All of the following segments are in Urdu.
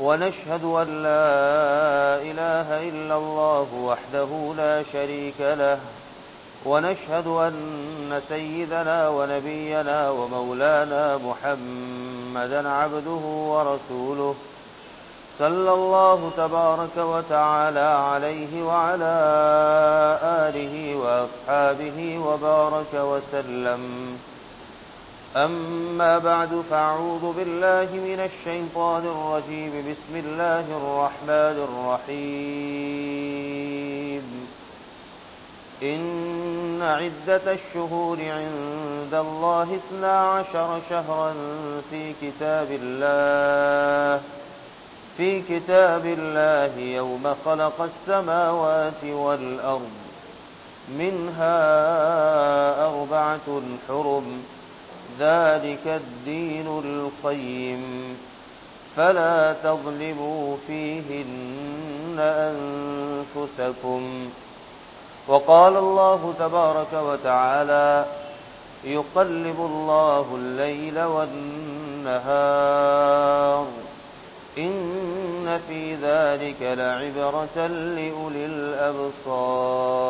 ونشهد أن لا إله إلا الله وحده لا شريك له ونشهد أن سيدنا ونبينا ومولانا محمدا عبده ورسوله صلى الله تبارك وتعالى عليه وعلى آله وأصحابه وبارك وسلم. أما بعد فأعوذ بالله من الشيطان الرجيم. بسم الله الرحمن الرحيم. إن عدة الشهور عند الله اثنا عشر شهرا في كتاب الله. في كتاب الله يوم خلق السماوات والأرض. منها أربعة حرم. ذلك الدين القيم فلا تظلموا فيهن أنفسكم. وقال الله تبارك وتعالى يقلب الله الليل والنهار. إن في ذلك لعبرة لأولي الأبصار.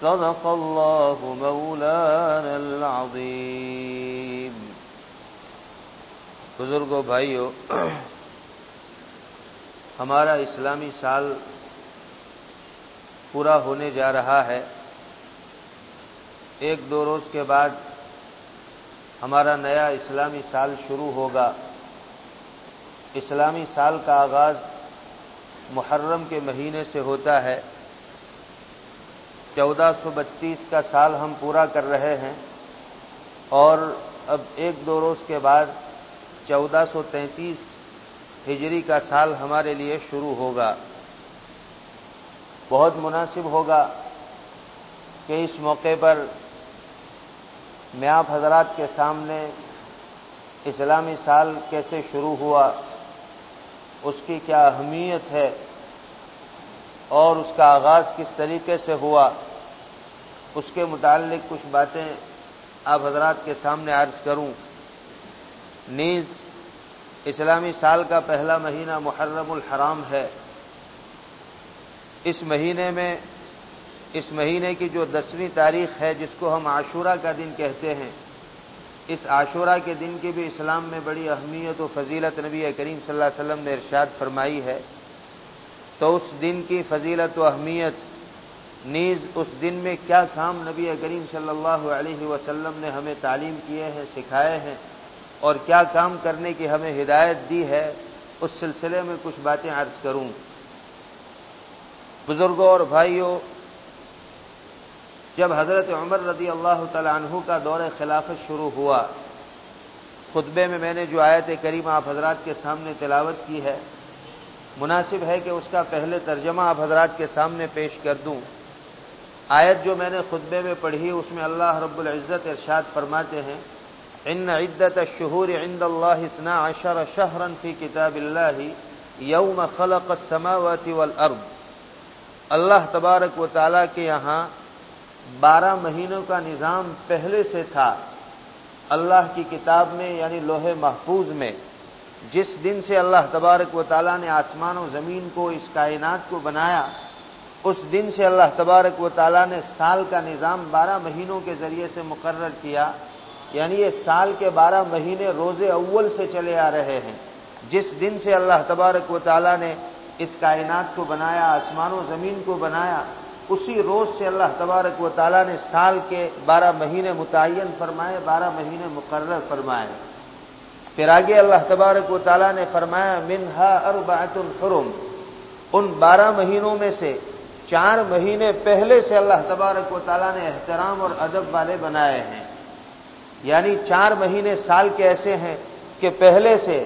صدق الله مولانا العظيم. بزرگوں بھائیو، ہمارا اسلامی سال پورا ہونے جا رہا ہے۔ ایک دو روز کے بعد ہمارا نیا اسلامی سال شروع ہوگا۔ اسلامی سال کا آغاز محرم کے مہینے سے ہوتا ہے۔ چودہ سو بتیس کا سال ہم پورا کر رہے ہیں اور اب ایک دو روز کے بعد چودہ سو تینتیس ہجری کا سال ہمارے لیے شروع ہوگا۔ بہت مناسب ہوگا کہ اس موقع پر میں آپ حضرات کے سامنے اسلامی سال کیسے شروع ہوا، اس کی کیا اہمیت ہے اور اس کا آغاز کس طریقے سے ہوا، اس کے متعلق کچھ باتیں آپ حضرات کے سامنے عرض کروں۔ نیز، اسلامی سال کا پہلا مہینہ محرم الحرام ہے۔ اس مہینے میں، اس مہینے کی جو دسویں تاریخ ہے، جس کو ہم عاشورہ کا دن کہتے ہیں، اس عاشورہ کے دن کی بھی اسلام میں بڑی اہمیت و فضیلت نبی کریم صلی اللہ علیہ وسلم نے ارشاد فرمائی ہے۔ تو اس دن کی فضیلت و اہمیت، نیز اس دن میں کیا کام نبی کریم صلی اللہ علیہ وسلم نے ہمیں تعلیم کیے ہیں، سکھائے ہیں اور کیا کام کرنے کی ہمیں ہدایت دی ہے، اس سلسلے میں کچھ باتیں عرض کروں۔ بزرگوں اور بھائیوں، جب حضرت عمر رضی اللہ تعالیٰ عنہ کا دور خلافت شروع ہوا، خطبے میں میں نے جو آیت کریم آپ حضرات کے سامنے تلاوت کی ہے مناسب ہے کہ اس کا پہلے ترجمہ آپ حضرات کے سامنے پیش کر دوں۔ آیت جو میں نے خطبے میں پڑھی، اس میں اللہ رب العزت ارشاد فرماتے ہیں، ان عدت الشہور عند اللہ اتنا عشر شہرن فی کتاب اللہ یوم خلق السماوات والارض. اللہ تبارک و تعالیٰ کے یہاں بارہ مہینوں کا نظام پہلے سے تھا۔ اللہ کی کتاب میں یعنی لوہے محفوظ میں جس دن سے اللہ تبارک و تعالیٰ نے آسمان و زمین کو، اس کائنات کو بنایا، اس دن سے اللہ تبارک و تعالیٰ نے سال کا نظام بارہ مہینوں کے ذریعے سے مقرر کیا یعنی یہ سال کے بارہ مہینے روز اول سے چلے آ رہے ہیں۔ جس دن سے اللہ تبارک و تعالیٰ نے اس کائنات کو بنایا، آسمان و زمین کو بنایا، اسی روز سے اللہ تبارک و تعالیٰ نے سال کے بارہ مہینے متعین فرمائے، بارہ مہینے مقرر فرمائے۔ پھر آگے اللہ تبارک و تعالیٰ نے فرمایا، منہا اربعت الحرم ان بارہ مہینوں میں سے چار مہینے پہلے سے اللہ تبارک و تعالیٰ نے احترام اور ادب والے بنائے ہیں۔ یعنی چار مہینے سال کے ایسے ہیں کہ پہلے سے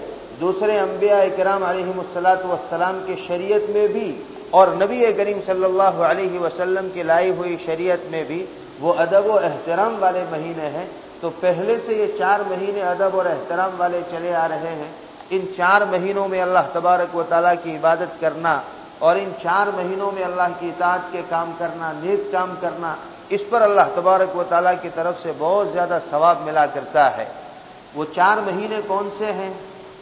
دوسرے انبیاء کرام علیہ السلاط والسلام کے شریعت میں بھی اور نبی کریم صلی اللہ علیہ وسلم کی لائی ہوئی شریعت میں بھی وہ ادب و احترام والے مہینے ہیں۔ تو پہلے سے یہ چار مہینے ادب اور احترام والے چلے آ رہے ہیں۔ ان چار مہینوں میں اللہ تبارک و تعالیٰ کی عبادت کرنا اور ان چار مہینوں میں اللہ کی اطاعت کے کام کرنا، نیک کام کرنا، اس پر اللہ تبارک و تعالیٰ کی طرف سے بہت زیادہ ثواب ملا کرتا ہے۔ وہ چار مہینے کون سے ہیں؟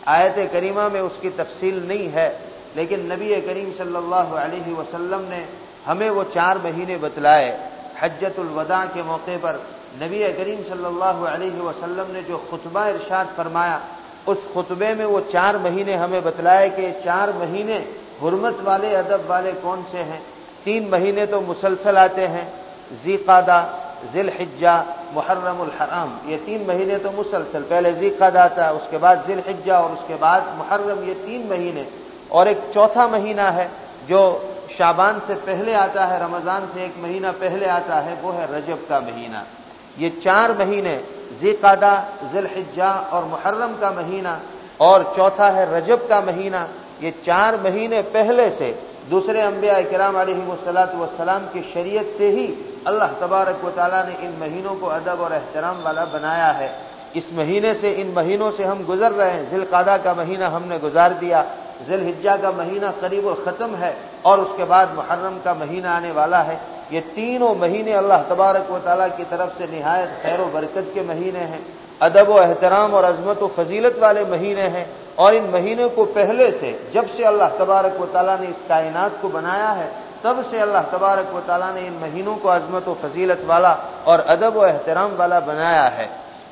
آیت کریمہ میں اس کی تفصیل نہیں ہے، لیکن نبی کریم صلی اللہ علیہ وسلم نے ہمیں وہ چار مہینے بتلائے۔ حجت الوداع کے موقع پر نبی کریم صلی اللہ علیہ وسلم نے جو خطبہ ارشاد فرمایا، اس خطبے میں وہ چار مہینے ہمیں بتلائے کہ چار مہینے حرمت والے، ادب والے کون سے ہیں؟ تین مہینے تو مسلسل آتے ہیں زی قادہ ذیل حجا محرم الحرام، یہ تین مہینے تو مسلسل، پہلے زی قادہ آتا ہے اس کے بعد ذیل حجا اور اس کے بعد محرم، یہ تین مہینے۔ اور ایک چوتھا مہینہ ہے، جو شابان سے پہلے آتا ہے، رمضان سے ایک مہینہ پہلے آتا ہے، وہ ہے رجب کا مہینہ۔ یہ چار مہینے ذی قادہ ذیل حجا اور محرم کا مہینہ اور چوتھا ہے رجب کا مہینہ، یہ چار مہینے پہلے سے دوسرے انبیاء کرام علیہ وسلاۃ والسلام کی شریعت سے ہی اللہ تبارک و تعالیٰ نے ان مہینوں کو ادب اور احترام والا بنایا ہے۔ اس مہینے سے، ان مہینوں سے ہم گزر رہے ہیں۔ ذیل قادہ کا مہینہ ہم نے گزار دیا ذیل حجا کا مہینہ قریب و ختم ہے اور اس کے بعد محرم کا مہینہ آنے والا ہے۔ یہ تینوں مہینے اللہ تبارک و تعالیٰ کی طرف سے نہایت خیر و برکت کے مہینے ہیں۔ ادب و احترام اور عظمت و فضیلت والے مہینے ہیں۔ اور ان مہینے کو پہلے سے جب سے اللہ تبارک و تعالیٰ نے اس کائنات کو بنایا ہے، تب سے اللہ تبارک و تعالیٰ نے ان مہینوں کو عظمت و فضیلت والا اور ادب و احترام والا بنایا ہے۔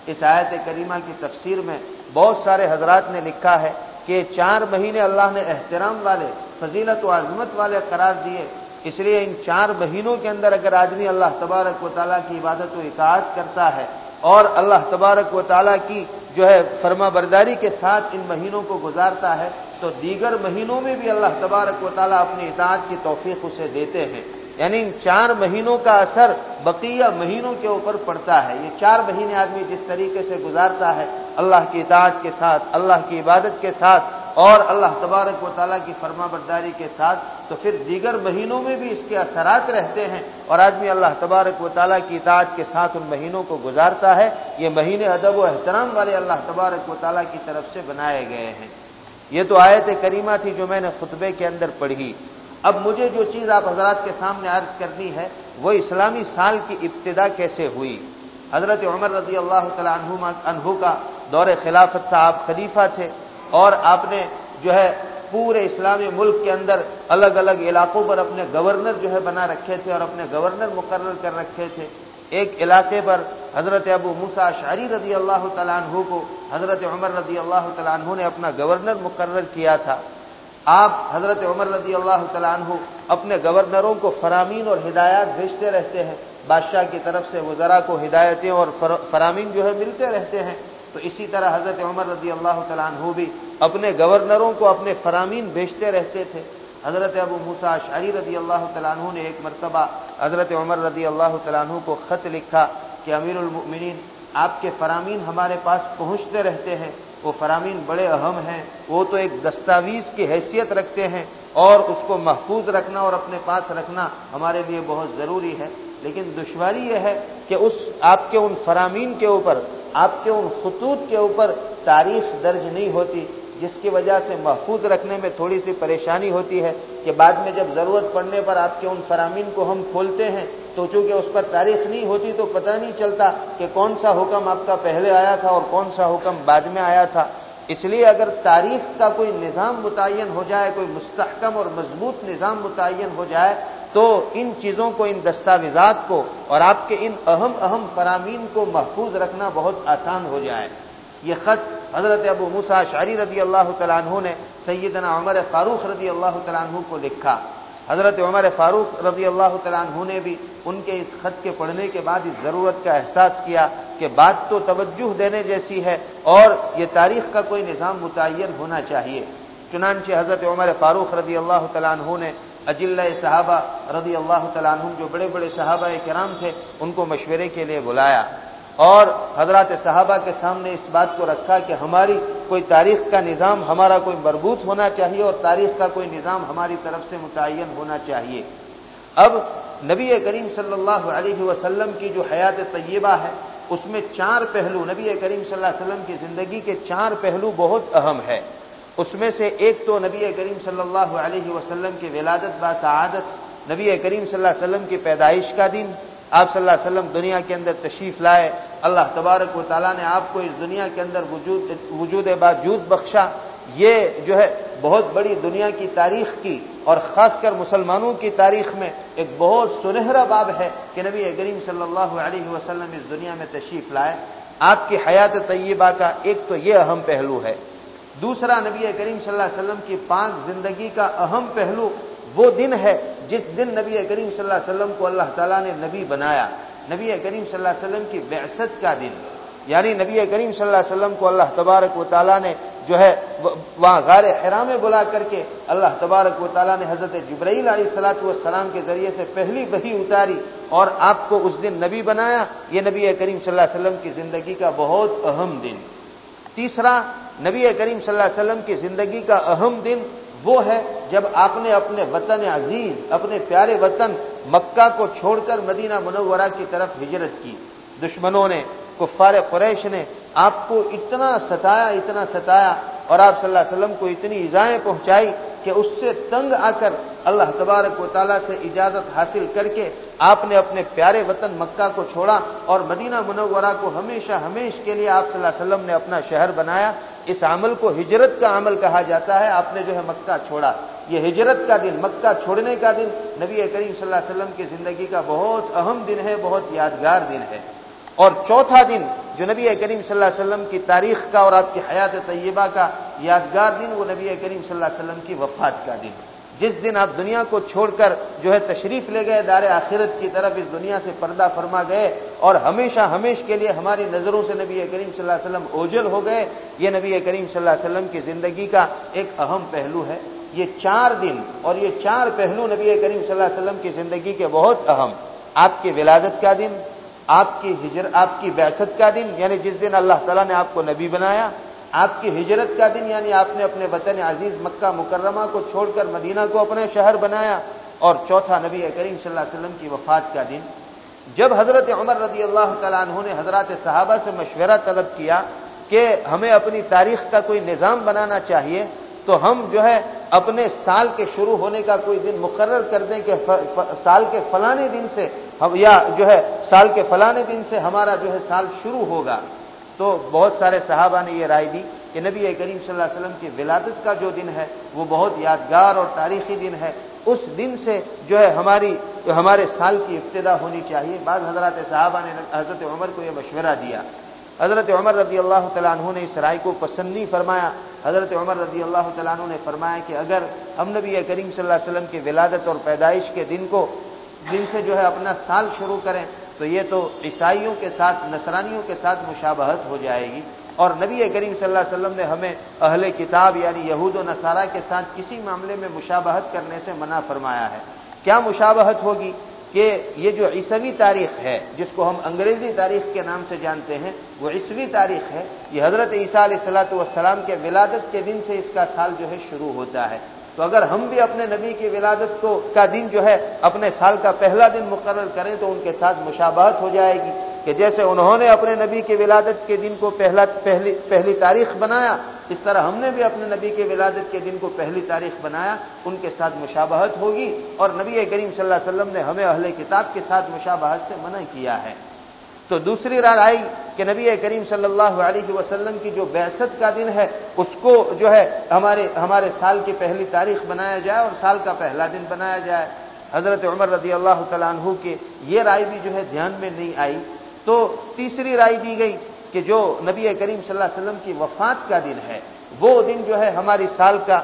اس آیت کریمہ کی تفسیر میں بہت سارے حضرات نے لکھا ہے کہ چار مہینے اللہ نے احترام والے، فضیلت و عظمت والے قرار دیے۔ اس لیے ان چار مہینوں کے اندر اگر آدمی اللہ تبارک و تعالیٰ کی عبادت و اطاعت کرتا ہے اور اللہ تبارک و تعالیٰ کی جو ہے فرما برداری کے ساتھ ان مہینوں کو گزارتا ہے، تو دیگر مہینوں میں بھی اللہ تبارک و تعالیٰ اپنی اطاعت کی توفیق اسے دیتے ہیں۔ یعنی ان چار مہینوں کا اثر بقیہ مہینوں کے اوپر پڑتا ہے۔ یہ چار مہینے آدمی جس طریقے سے گزارتا ہے، اللہ کی اطاعت کے ساتھ، اللہ کی عبادت کے ساتھ اور اللہ تبارک و تعالیٰ کی فرما برداری کے ساتھ تو پھر دیگر مہینوں میں بھی اس کے اثرات رہتے ہیں اور آدمی اللہ تبارک و تعالیٰ کی اطاعت کے ساتھ ان مہینوں کو گزارتا ہے، یہ مہینے ادب و احترام والے اللہ تبارک و تعالیٰ کی طرف سے بنائے گئے ہیں۔ یہ تو آیت کریمہ تھی جو میں نے خطبے کے اندر پڑھی۔ اب مجھے جو چیز آپ حضرات کے سامنے عرض کرنی ہے، وہ اسلامی سال کی ابتدا کیسے ہوئی؟ حضرت عمر رضی اللہ تعالیٰ عنہ کا دور خلافت تھا آپ خلیفہ تھے۔ اور آپ نے جو ہے پورے اسلامی ملک کے اندر الگ الگ علاقوں پر اپنے گورنر جو ہے بنا رکھے تھے اور اپنے گورنر مقرر کر رکھے تھے۔ ایک علاقے پر حضرت ابو موسا شاری رضی اللہ تعالیٰ عنہ کو حضرت عمر رضی اللہ تعالیٰ عنہ نے اپنا گورنر مقرر کیا تھا۔ آپ حضرت عمر رضی اللہ تعالیٰ عنہ اپنے گورنروں کو فرامین اور ہدایات بھیجتے رہتے ہیں۔ بادشاہ کی طرف سے وزراء کو ہدایتیں اور فرامین جو ہے ملتے رہتے ہیں۔ تو اسی طرح حضرت عمر رضی اللہ تعالیٰ عنہ بھی اپنے گورنروں کو اپنے فرامین بیچتے رہتے تھے۔ حضرت ابو موسا شاہی رضی اللہ تعالیٰ عنہ نے ایک مرتبہ حضرت عمر رضی اللہ تعالیٰ عنہ کو خط لکھا کہ امیر المؤمنین، آپ کے فرامین ہمارے پاس پہنچتے رہتے ہیں، وہ فرامین بڑے اہم ہیں، وہ تو ایک دستاویز کی حیثیت رکھتے ہیں اور اس کو محفوظ رکھنا اور اپنے پاس رکھنا ہمارے لیے بہت ضروری ہے۔ لیکن دشواری یہ ہے کہ اس آپ کے ان فرامین کے اوپر، آپ کے ان خطوط کے اوپر تاریخ درج نہیں ہوتی، جس کی وجہ سے محفوظ رکھنے میں تھوڑی سی پریشانی ہوتی ہے کہ بعد میں جب ضرورت پڑنے پر آپ کے ان فرامین کو ہم کھولتے ہیں، تو چونکہ اس پر تاریخ نہیں ہوتی تو پتہ نہیں چلتا کہ کون سا حکم آپ کا پہلے آیا تھا اور کون سا حکم بعد میں آیا تھا۔ اس لیے اگر تاریخ کا کوئی نظام متعین ہو جائے، کوئی مستحکم اور مضبوط نظام متعین ہو جائے تو ان چیزوں کو، ان دستاویزات کو اور آپ کے ان اہم اہم فرامین کو محفوظ رکھنا بہت آسان ہو جائے۔ یہ خط حضرت ابو موسا شاری رضی اللہ تعالیٰ عنہ نے سیدنا عمر فاروق رضی اللہ تعالیٰ عنہ کو لکھا۔ حضرت عمر فاروق رضی اللہ تعالیٰ عنہ نے بھی ان کے اس خط کے پڑھنے کے بعد اس ضرورت کا احساس کیا کہ بات تو توجہ دینے جیسی ہے اور یہ تاریخ کا کوئی نظام متعین ہونا چاہیے۔ چنانچہ حضرت عمر فاروق رضی اللہ تعالیٰ عنہ نے اجل صحابہ رضی اللہ تعالیٰ عنہ جو بڑے بڑے صحابہ کرام تھے، ان کو مشورے کے لیے بلایا۔ اور حضرات صحابہ کے سامنے اس بات کو رکھا کہ ہماری کوئی تاریخ کا نظام، ہمارا کوئی مربوط ہونا چاہیے اور تاریخ کا کوئی نظام ہماری طرف سے متعین ہونا چاہیے۔ اب نبی کریم صلی اللہ علیہ وسلم کی جو حیات طیبہ ہے، اس میں چار پہلو۔ نبی کریم صلی اللہ علیہ وسلم کی زندگی کے چار پہلو بہت اہم ہے اس میں سے ایک تو نبی کریم صلی اللہ علیہ وسلم کی ولادت با سعادت، نبی کریم صلی اللہ علیہ وسلم کی پیدائش کا دن۔ آپ صلی اللہ علیہ وسلم دنیا کے اندر تشریف لائے۔ اللہ تبارک و تعالیٰ نے آپ کو اس دنیا کے اندر وجود وجود باجود بخشا۔ یہ جو ہے بہت بڑی دنیا کی تاریخ کی اور خاص کر مسلمانوں کی تاریخ میں ایک بہت سنہرا باب ہے کہ نبی کریم صلی اللہ علیہ وسلم اس دنیا میں تشریف لائے۔ آپ کی حیات طیبہ کا ایک تو یہ اہم پہلو ہے۔ دوسرا نبی کریم صلی اللہ علیہ وسلم کی پانچ زندگی کا اہم پہلو وہ دن ہے جس دن نبی کریم صلی اللہ علیہ وسلم کو اللہ تعالیٰ نے نبی بنایا۔ نبی کریم صلی اللہ علیہ وسلم کی بعثت کا دن۔ یعنی نبی کریم صلی اللہ علیہ وسلم کو اللہ تبارک و تعالیٰ نے جو ہے وہاں غار حرام میں بلا کر کے اللہ تبارک و تعالیٰ نے حضرت جبرائیل علیہ السلاۃ والسلام کے ذریعے سے پہلی بہی اتاری اور آپ کو اس دن نبی بنایا۔ یہ نبی کریم صلی اللہ علیہ وسلم کی زندگی کا بہت اہم دن۔ تیسرا، نبی کریم صلی اللہ علیہ وسلم کی زندگی کا اہم دن وہ ہے جب آپ نے اپنے وطن عزیز اپنے پیارے وطن مکہ کو چھوڑ کر مدینہ منورہ کی طرف ہجرت کی۔ دشمنوں نے، کفار قریش نے آپ کو اتنا ستایا اتنا ستایا اور آپ صلی اللہ علیہ وسلم کو اتنی ایزائیں پہنچائی کہ اس سے تنگ آ کر اللہ تبارک و تعالیٰ سے اجازت حاصل کر کے آپ نے اپنے پیارے وطن مکہ کو چھوڑا اور مدینہ منورہ کو ہمیشہ ہمیش کے لیے آپ صلی اللہ علیہ وسلم نے اپنا شہر بنایا۔ اس عمل کو ہجرت کا عمل کہا جاتا ہے۔ آپ نے جو ہے مکہ چھوڑا۔ یہ ہجرت کا دن، مکہ چھوڑنے کا دن نبی کریم صلی اللہ علیہ وسلم کی زندگی کا بہت اہم دن ہے، بہت یادگار دن ہے۔ اور چوتھا دن جو نبی کریم صلی اللہ علیہ وسلم کی تاریخ کا اور آپ کی حیات طیبہ کا یادگار دن، وہ نبی کریم صلی اللہ علیہ وسلم کی وفات کا دن۔ جس دن آپ دنیا کو چھوڑ کر جو ہے تشریف لے گئے، دار آخرت کی طرف اس دنیا سے پردہ فرما گئے اور ہمیشہ ہمیش کے لیے ہماری نظروں سے نبی کریم صلی اللہ علیہ وسلم اوجل ہو گئے، یہ نبی کریم صلی اللہ علیہ وسلم کی زندگی کا ایک اہم پہلو ہے۔ یہ چار دن اور یہ چار پہلو نبی کریم صلی اللہ علیہ وسلم کی زندگی کے بہت اہم۔ آپ کی ولادت کا دن آپ کی ہجر آپ کی بیست کا دن یعنی جس دن اللہ تعالیٰ نے آپ کو نبی بنایا، آپ کی ہجرت کا دن یعنی آپ نے اپنے وطن عزیز مکہ مکرمہ کو چھوڑ کر مدینہ کو اپنے شہر بنایا، اور چوتھا نبی کریم صلی اللہ علیہ وسلم کی وفات کا دن۔ جب حضرت عمر رضی اللہ تعالیٰ عنہ نے حضرات صحابہ سے مشورہ طلب کیا کہ ہمیں اپنی تاریخ کا کوئی نظام بنانا چاہیے، تو ہم جو ہے اپنے سال کے شروع ہونے کا کوئی دن مقرر کر دیں کہ سال کے فلانے دن سے یا جو ہے سال کے فلانے دن سے ہمارا جو ہے سال شروع ہوگا۔ تو بہت سارے صحابہ نے یہ رائے دی کہ نبی کریم صلی اللہ علیہ وسلم کی ولادت کا جو دن ہے، وہ بہت یادگار اور تاریخی دن ہے۔ اس دن سے جو ہے ہماری ہمارے سال کی ابتدا ہونی چاہیے۔ بعض حضرات صحابہ نے حضرت عمر کو یہ مشورہ دیا۔ حضرت عمر رضی اللہ تعالیٰ عنہ نے اس رائے کو پسند نہیں فرمایا۔ حضرت عمر رضی اللہ تعالیٰ عنہ نے فرمایا کہ اگر ہم نبی کریم صلی اللہ علیہ وسلم کی ولادت اور پیدائش کے دن کو دن سے جو ہے اپنا سال شروع کریں، تو یہ تو عیسائیوں کے ساتھ، نصرانیوں کے ساتھ مشابہت ہو جائے گی۔ اور نبی کریم صلی اللہ علیہ وسلم نے ہمیں اہل کتاب یعنی یہود و نصارہ کے ساتھ کسی معاملے میں مشابہت کرنے سے منع فرمایا ہے۔ کیا مشابہت ہوگی؟ کہ یہ جو عیسوی تاریخ ہے، جس کو ہم انگریزی تاریخ کے نام سے جانتے ہیں، وہ عیسوی تاریخ ہے۔ یہ حضرت عیسیٰ علیہ السلاۃ والسلام کے ولادت کے دن سے اس کا سال جو ہے شروع ہوتا ہے۔ تو اگر ہم بھی اپنے نبی کی ولادت کو کا دن جو ہے اپنے سال کا پہلا دن مقرر کریں تو ان کے ساتھ مشابہت ہو جائے گی کہ جیسے انہوں نے اپنے نبی کی ولادت کے دن کو پہلا پہلی پہلی تاریخ بنایا، اس طرح ہم نے بھی اپنے نبی کے ولادت کے دن کو پہلی تاریخ بنایا، ان کے ساتھ مشابہت ہوگی اور نبی کریم صلی اللہ علیہ وسلم نے ہمیں اہل کتاب کے ساتھ مشابہت سے منع کیا ہے۔ تو دوسری رائے آئی کہ نبی کریم صلی اللہ علیہ وسلم کی جو بیست کا دن ہے، اس کو جو ہے ہمارے ہمارے سال کی پہلی تاریخ بنایا جائے اور سال کا پہلا دن بنایا جائے۔ حضرت عمر رضی اللہ تعالیٰ عنہ کی یہ رائے بھی جو ہے دھیان میں نہیں آئی۔ تو تیسری رائے دی گئی کہ جو نبی کریم صلی اللہ علیہ وسلم کی وفات کا دن ہے، وہ دن جو ہے ہماری سال کا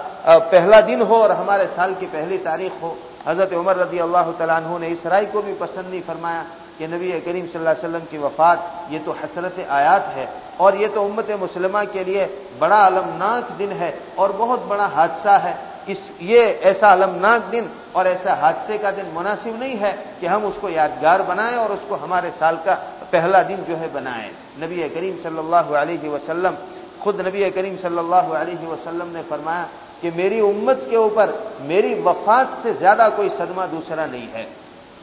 پہلا دن ہو اور ہمارے سال کی پہلی تاریخ ہو۔ حضرت عمر رضی اللہ تعالیٰ عنہ نے اس رائے کو بھی پسند نہیں فرمایا۔ کہ نبی کریم صلی اللہ علیہ وسلم کی وفات یہ تو حسرت آیات ہے اور یہ تو امت مسلمہ کے لیے بڑا المناک دن ہے اور بہت بڑا حادثہ ہے۔ اس یہ ایسا المناک دن اور ایسا حادثے کا دن مناسب نہیں ہے کہ ہم اس کو یادگار بنائیں اور اس کو ہمارے سال کا پہلا دن جو ہے بنائے نبی کریم صلی اللہ علیہ وسلم، خود نبی کریم صلی اللہ علیہ وسلم نے فرمایا کہ میری امت کے اوپر میری وفات سے زیادہ کوئی صدمہ دوسرا نہیں ہے۔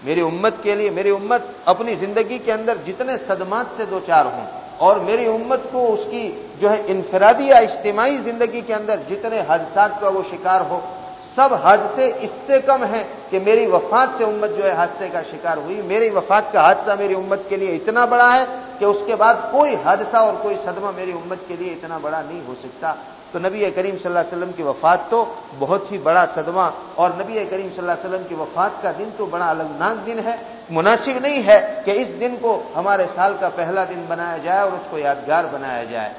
میری امت کے لیے، میری امت اپنی زندگی کے اندر جتنے صدمات سے دو چار ہوں، اور میری امت کو اس کی جو ہے انفرادی یا اجتماعی زندگی کے اندر جتنے حادثات کا وہ شکار ہو، سب حادثے اس سے کم ہیں کہ میری وفات سے امت جو ہے حادثے کا شکار ہوئی۔ میری وفات کا حادثہ میری امت کے لیے اتنا بڑا ہے کہ اس کے بعد کوئی حادثہ اور کوئی صدمہ میری امت کے لیے اتنا بڑا نہیں ہو سکتا۔ تو نبی کریم صلی اللہ علیہ وسلم کی وفات تو بہت ہی بڑا صدمہ اور نبی کریم صلی اللہ علیہ وسلم کی وفات کا دن تو بڑا الگناک دن ہے۔ مناسب نہیں ہے کہ اس دن کو ہمارے سال کا پہلا دن بنایا جائے اور اس کو یادگار بنایا جائے۔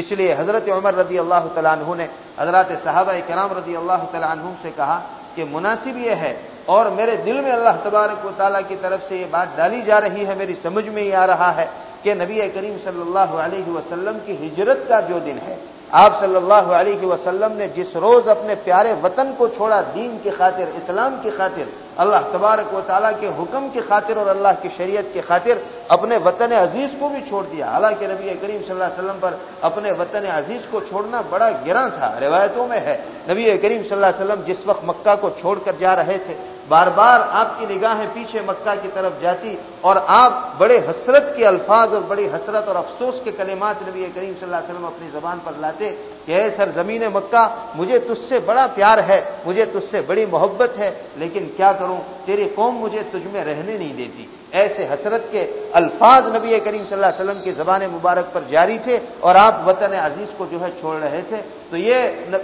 اس لیے حضرت عمر رضی اللہ تعالیٰ عنہ نے حضرت صحابہ کرام رضی اللہ تعالیٰ عنہ سے کہا کہ مناسب یہ ہے اور میرے دل میں اللہ تبارک و تعالیٰ کی طرف سے یہ بات ڈالی جا رہی ہے، میری سمجھ میں یہ آ رہا ہے کہ نبی کریم صلی اللہ علیہ وسلم کی ہجرت کا جو دن ہے آپ صلی اللہ علیہ وسلم نے جس روز اپنے پیارے وطن کو چھوڑا، دین کی خاطر، اسلام کی خاطر، اللہ تبارک و تعالیٰ کے حکم کی خاطر اور اللہ کی شریعت کی خاطر اپنے وطن عزیز کو بھی چھوڑ دیا۔ حالانکہ نبی کریم صلی اللہ علیہ وسلم پر اپنے وطن عزیز کو چھوڑنا بڑا گراں تھا، روایتوں میں ہے۔ نبی کریم صلی اللہ علیہ وسلم جس وقت مکہ کو چھوڑ کر جا رہے تھے بار بار آپ کی نگاہیں پیچھے مکہ کی طرف جاتی اور آپ بڑے حسرت کے الفاظ اور بڑی حسرت اور افسوس کے کلمات نبی کریم صلی اللہ علیہ وسلم اپنی زبان پر لاتے کہ اے سر زمین مکہ، مجھے تجھ سے بڑا پیار ہے، مجھے تجھ سے بڑی محبت ہے، لیکن کیا کروں؟ تیری قوم مجھے تجھ میں رہنے نہیں دیتی۔ ایسے حسرت کے الفاظ نبی کریم صلی اللہ علیہ وسلم کی زبان مبارک پر جاری تھے اور آپ وطن عزیز کو جو ہے چھوڑ رہے تھے۔ تو یہ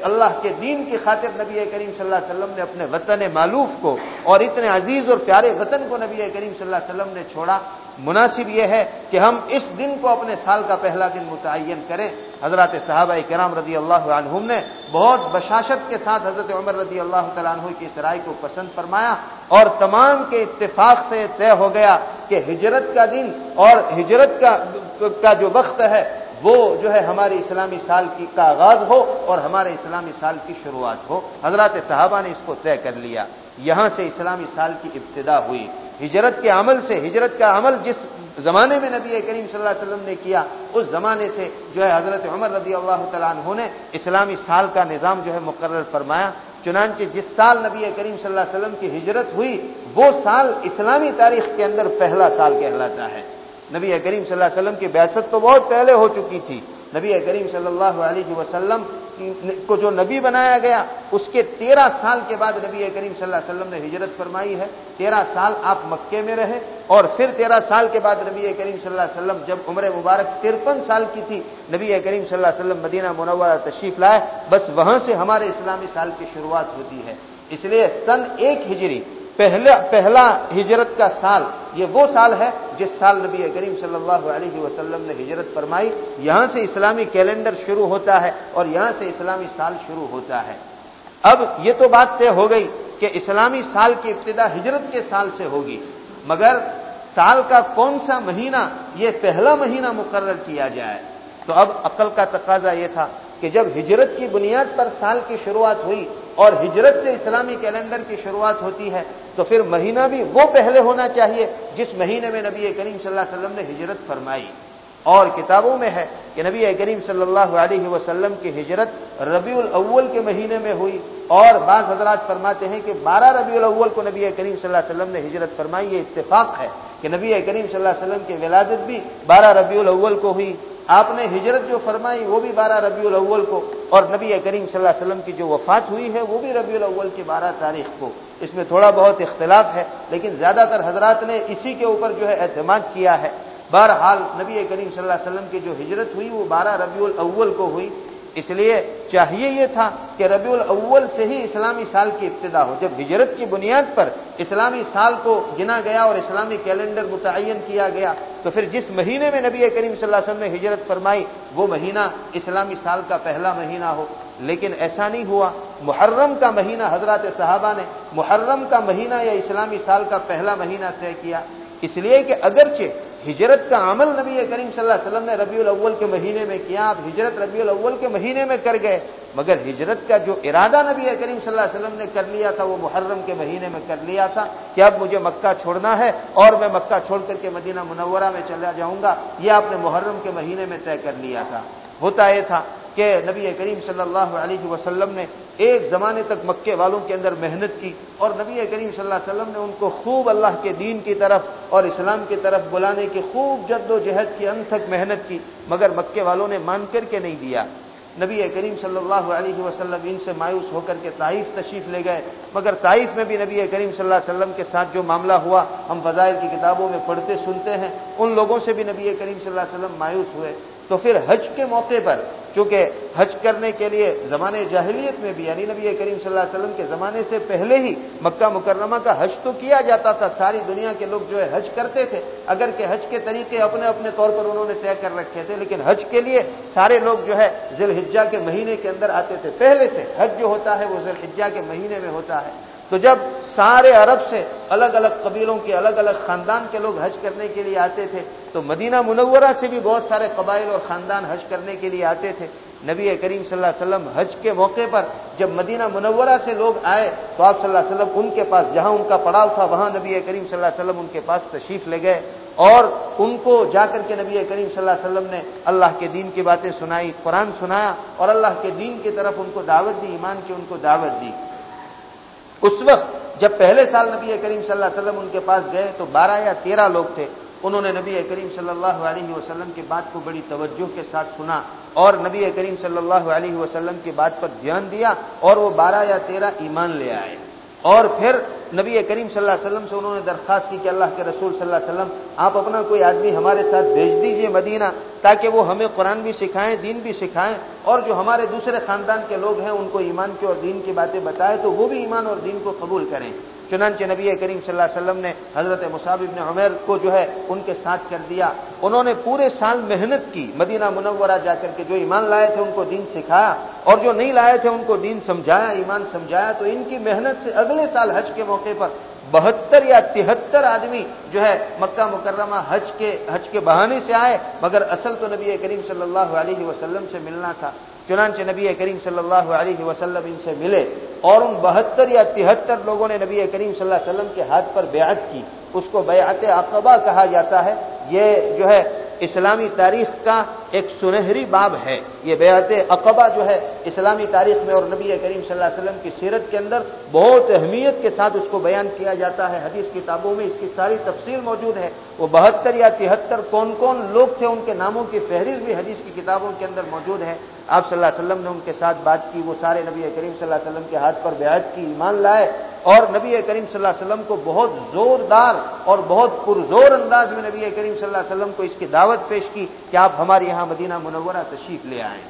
اللہ کے دین کی خاطر نبی کریم صلی اللہ علیہ وسلم نے اپنے وطن معلوف کو اور اتنے عزیز اور پیارے وطن کو نبی کریم صلی اللہ علیہ وسلم نے چھوڑا۔ مناسب یہ ہے کہ ہم اس دن کو اپنے سال کا پہلا دن متعین کریں۔ حضرت صحابہ کرام رضی اللہ عنہم نے بہت بشاشت کے ساتھ حضرت عمر رضی اللہ تعالیٰ عنہ کی اس رائے کو پسند فرمایا اور تمام کے اتفاق سے طے ہو گیا کہ ہجرت کا دن اور ہجرت کا جو وقت ہے وہ جو ہے ہمارے اسلامی سال کی کا آغاز ہو اور ہمارے اسلامی سال کی شروعات ہو۔ حضرات صحابہ نے اس کو طے کر لیا۔ یہاں سے اسلامی سال کی ابتدا ہوئی۔ ہجرت کے عمل سے، ہجرت کا عمل جس زمانے میں نبی کریم صلی اللہ علیہ وسلم نے کیا، اس زمانے سے جو ہے حضرت عمر رضی اللہ تعالیٰ عنہ نے اسلامی سال کا نظام جو ہے مقرر فرمایا۔ چنانچہ جس سال نبی کریم صلی اللہ علیہ وسلم کی ہجرت ہوئی، وہ سال اسلامی تاریخ کے اندر پہلا سال کہلاتا ہے۔ نبی کریم صلی اللہ علیہ وسلم کی بحثت تو بہت پہلے ہو چکی تھی۔ نبی کریم صلی اللہ علیہ وسلم کو جو نبی بنایا گیا، اس کے تیرہ سال کے بعد نبی کریم صلی اللہ علیہ وسلم نے ہجرت فرمائی ہے۔ تیرہ سال آپ مکے میں رہے اور پھر تیرہ سال کے بعد نبی کریم صلی اللہ علیہ وسلم جب عمر مبارک ترپن سال کی تھی، نبی کریم صلی اللہ علیہ وسلم مدینہ منورہ تشریف لائے، بس وہاں سے ہمارے اسلامی سال کی شروعات ہوتی ہے۔ اس لیے سن ایک ہجری، پہلا پہلا ہجرت کا سال، یہ وہ سال ہے جس سال نبی کریم صلی اللہ علیہ وسلم نے ہجرت فرمائی، یہاں سے اسلامی کیلنڈر شروع ہوتا ہے اور یہاں سے اسلامی سال شروع ہوتا ہے۔ اب یہ تو بات طے ہو گئی کہ اسلامی سال کی ابتدا ہجرت کے سال سے ہوگی، مگر سال کا کون سا مہینہ یہ پہلا مہینہ مقرر کیا جائے؟ تو اب عقل کا تقاضا یہ تھا کہ جب ہجرت کی بنیاد پر سال کی شروعات ہوئی اور ہجرت سے اسلامی کیلنڈر کی شروعات ہوتی ہے تو پھر مہینہ بھی وہ پہلے ہونا چاہیے جس مہینے میں نبی کریم صلی اللہ علیہ وسلم نے ہجرت فرمائی۔ اور کتابوں میں ہے کہ نبی کریم صلی اللہ علیہ وسلم کی ہجرت ربیع الاول کے مہینے میں ہوئی اور بعض حضرات فرماتے ہیں کہ بارہ ربیع الاول کو نبی کریم صلی اللہ علیہ وسلم نے ہجرت فرمائی، یہ اتفاق ہے۔ کہ نبی کریم صلی اللہ علیہ وسلم کی ولادت بھی بارہ ربیع الاول کو ہوئی۔ آپ نے ہجرت جو فرمائی وہ بھی بارہ ربیع الاول کو۔ اور نبی کریم صلی اللہ علیہ وسلم کی جو وفات ہوئی ہے وہ بھی ربیع الاول کی بارہ تاریخ کو۔ اس میں تھوڑا بہت اختلاف ہے، لیکن زیادہ تر حضرات نے اسی کے اوپر جو ہے اعتماد کیا ہے۔ بہرحال نبی کریم صلی اللہ علیہ وسلم کی جو ہجرت ہوئی وہ بارہ ربیع الاول کو ہوئی۔ اس لیے چاہیے یہ تھا کہ ربیع الاول سے ہی اسلامی سال کی ابتدا ہو۔ جب ہجرت کی بنیاد پر اسلامی سال کو گنا گیا اور اسلامی کیلنڈر متعین کیا گیا، تو پھر جس مہینے میں نبی کریم صلی اللہ علیہ وسلم نے ہجرت فرمائی، وہ مہینہ اسلامی سال کا پہلا مہینہ ہو۔ لیکن ایسا نہیں ہوا۔ محرم کا مہینہ حضرات صحابہ نے محرم کا مہینہ یا اسلامی سال کا پہلا مہینہ طے کیا۔ اس لیے کہ اگرچہ ہجرت کا عمل نبی کریم صلی اللہ علیہ وسلم نے ربیع الاول کے مہینے میں کیا، آپ ہجرت ربیع الاول کے مہینے میں کر گئے، مگر ہجرت کا جو ارادہ نبی کریم صلی اللہ علیہ وسلم نے کر لیا تھا، وہ محرم کے مہینے میں کر لیا تھا کہ اب مجھے مکہ چھوڑنا ہے اور میں مکہ چھوڑ کر کے مدینہ منورہ میں چلا جاؤں گا، یہ آپ نے محرم کے مہینے میں طے کر لیا تھا۔ ہوتا یہ تھا کہ نبی کریم صلی اللہ علیہ وسلم نے ایک زمانے تک مکے والوں کے اندر محنت کی اور نبی کریم صلی اللہ علیہ وسلم نے ان کو خوب اللہ کے دین کی طرف اور اسلام کی طرف بلانے کی خوب جد و جہد کی ان تک محنت کی، مگر مکے والوں نے مان کر کے نہیں دیا۔ نبی کریم صلی اللہ علیہ وسلم ان سے مایوس ہو کر کے طائف تشریف لے گئے، مگر طائف میں بھی نبی کریم صلی اللہ علیہ وسلم کے ساتھ جو معاملہ ہوا، ہم فضائل کی کتابوں میں پڑھتے سنتے ہیں، ان لوگوں سے بھی نبی کریم صلی اللہ علیہ وسلم مایوس ہوئے۔ تو پھر حج کے موقع پر، چونکہ حج کرنے کے لیے زمانے جاہلیت میں بھی یعنی نبی کریم صلی اللہ علیہ وسلم کے زمانے سے پہلے ہی مکہ مکرمہ کا حج تو کیا جاتا تھا، ساری دنیا کے لوگ جو ہے حج کرتے تھے۔ اگر کہ حج کے طریقے اپنے اپنے طور پر انہوں نے طے کر رکھے تھے، لیکن حج کے لیے سارے لوگ جو ہے ذی الحجہ کے مہینے کے اندر آتے تھے۔ پہلے سے حج جو ہوتا ہے وہ ذی الحجہ کے مہینے میں ہوتا ہے۔ تو جب سارے عرب سے الگ الگ قبیلوں کے الگ الگ خاندان کے لوگ حج کرنے کے لیے آتے تھے، تو مدینہ منورہ سے بھی بہت سارے قبائل اور خاندان حج کرنے کے لیے آتے تھے۔ نبی کریم صلی اللہ علیہ وسلم حج کے موقع پر جب مدینہ منورہ سے لوگ آئے، تو آپ صلی اللہ علیہ وسلم ان کے پاس، جہاں ان کا پڑاؤ تھا، وہاں نبی کریم صلی اللہ علیہ وسلم ان کے پاس تشریف لے گئے اور ان کو جا کر کے نبی کریم صلی اللہ علیہ وسلم نے اللہ کے دین کی باتیں سنائی، قرآن سنایا اور اللہ کے دین کی طرف ان کو دعوت دی، ایمان کی ان کو دعوت دی۔ اس وقت جب پہلے سال نبی کریم صلی اللہ علیہ وسلم ان کے پاس گئے تو بارہ یا تیرہ لوگ تھے، انہوں نے نبی کریم صلی اللہ علیہ وسلم کی بات کو بڑی توجہ کے ساتھ سنا اور نبی کریم صلی اللہ علیہ وسلم کی بات پر دھیان دیا اور وہ بارہ یا تیرہ ایمان لے آئے۔ اور پھر نبی کریم صلی اللہ علیہ وسلم سے انہوں نے درخواست کی کہ اللہ کے رسول صلی اللہ علیہ وسلم، آپ اپنا کوئی آدمی ہمارے ساتھ بھیج دیجیے مدینہ تاکہ وہ ہمیں قرآن بھی سکھائیں، دین بھی سکھائیں، اور جو ہمارے دوسرے خاندان کے لوگ ہیں ان کو ایمان کی اور دین کی باتیں بتائیں تو وہ بھی ایمان اور دین کو قبول کریں۔ چنانچہ نبی کریم صلی اللہ علیہ وسلم نے حضرت مصعب ابن عمیر کو جو ہے ان کے ساتھ کر دیا۔ انہوں نے پورے سال محنت کی، مدینہ منورہ جا کر کے جو ایمان لائے تھے ان کو دین سکھایا اور جو نہیں لائے تھے ان کو دین سمجھایا، ایمان سمجھایا، تو ان کی محنت سے اگلے سال حج کے موقع پر بہتر یا تہتر آدمی جو ہے مکہ مکرمہ حج کے حج کے بہانے سے آئے، مگر اصل تو نبی کریم صلی اللہ علیہ وسلم سے ملنا تھا۔ چنانچہ نبی کریم صلی اللہ علیہ وسلم ان سے ملے اور ان بہتر یا تہتر لوگوں نے نبی کریم صلی اللہ علیہ وسلم کے ہاتھ پر بیعت کی۔ اس کو بیعت عقبہ کہا جاتا ہے۔ یہ جو ہے اسلامی تاریخ کا ایک سنہری باب ہے۔ یہ بیعت عقبہ جو ہے اسلامی تاریخ میں اور نبی کریم صلی اللہ علیہ وسلم کی سیرت کے اندر بہت اہمیت کے ساتھ اس کو بیان کیا جاتا ہے۔ حدیث کتابوں میں اس کی ساری تفصیل موجود ہے۔ وہ بہتر یا تہتر کون کون لوگ تھے ان کے ناموں کی فہرست بھی حدیث کی کتابوں کے اندر موجود ہے۔ آپ صلی اللہ علیہ وسلم نے ان کے ساتھ بات کی، وہ سارے نبی کریم صلی اللہ علیہ وسلم کے ہاتھ پر بیعت کی، ایمان لائے۔ اور نبی کریم صلی اللہ علیہ وسلم کو بہت زوردار اور بہت پرزور انداز میں نبی کریم صلی اللہ علیہ وسلم کو اس کی دعوت پیش کی کہ آپ ہمارے یہاں مدینہ منورہ تشریف لے آئیں۔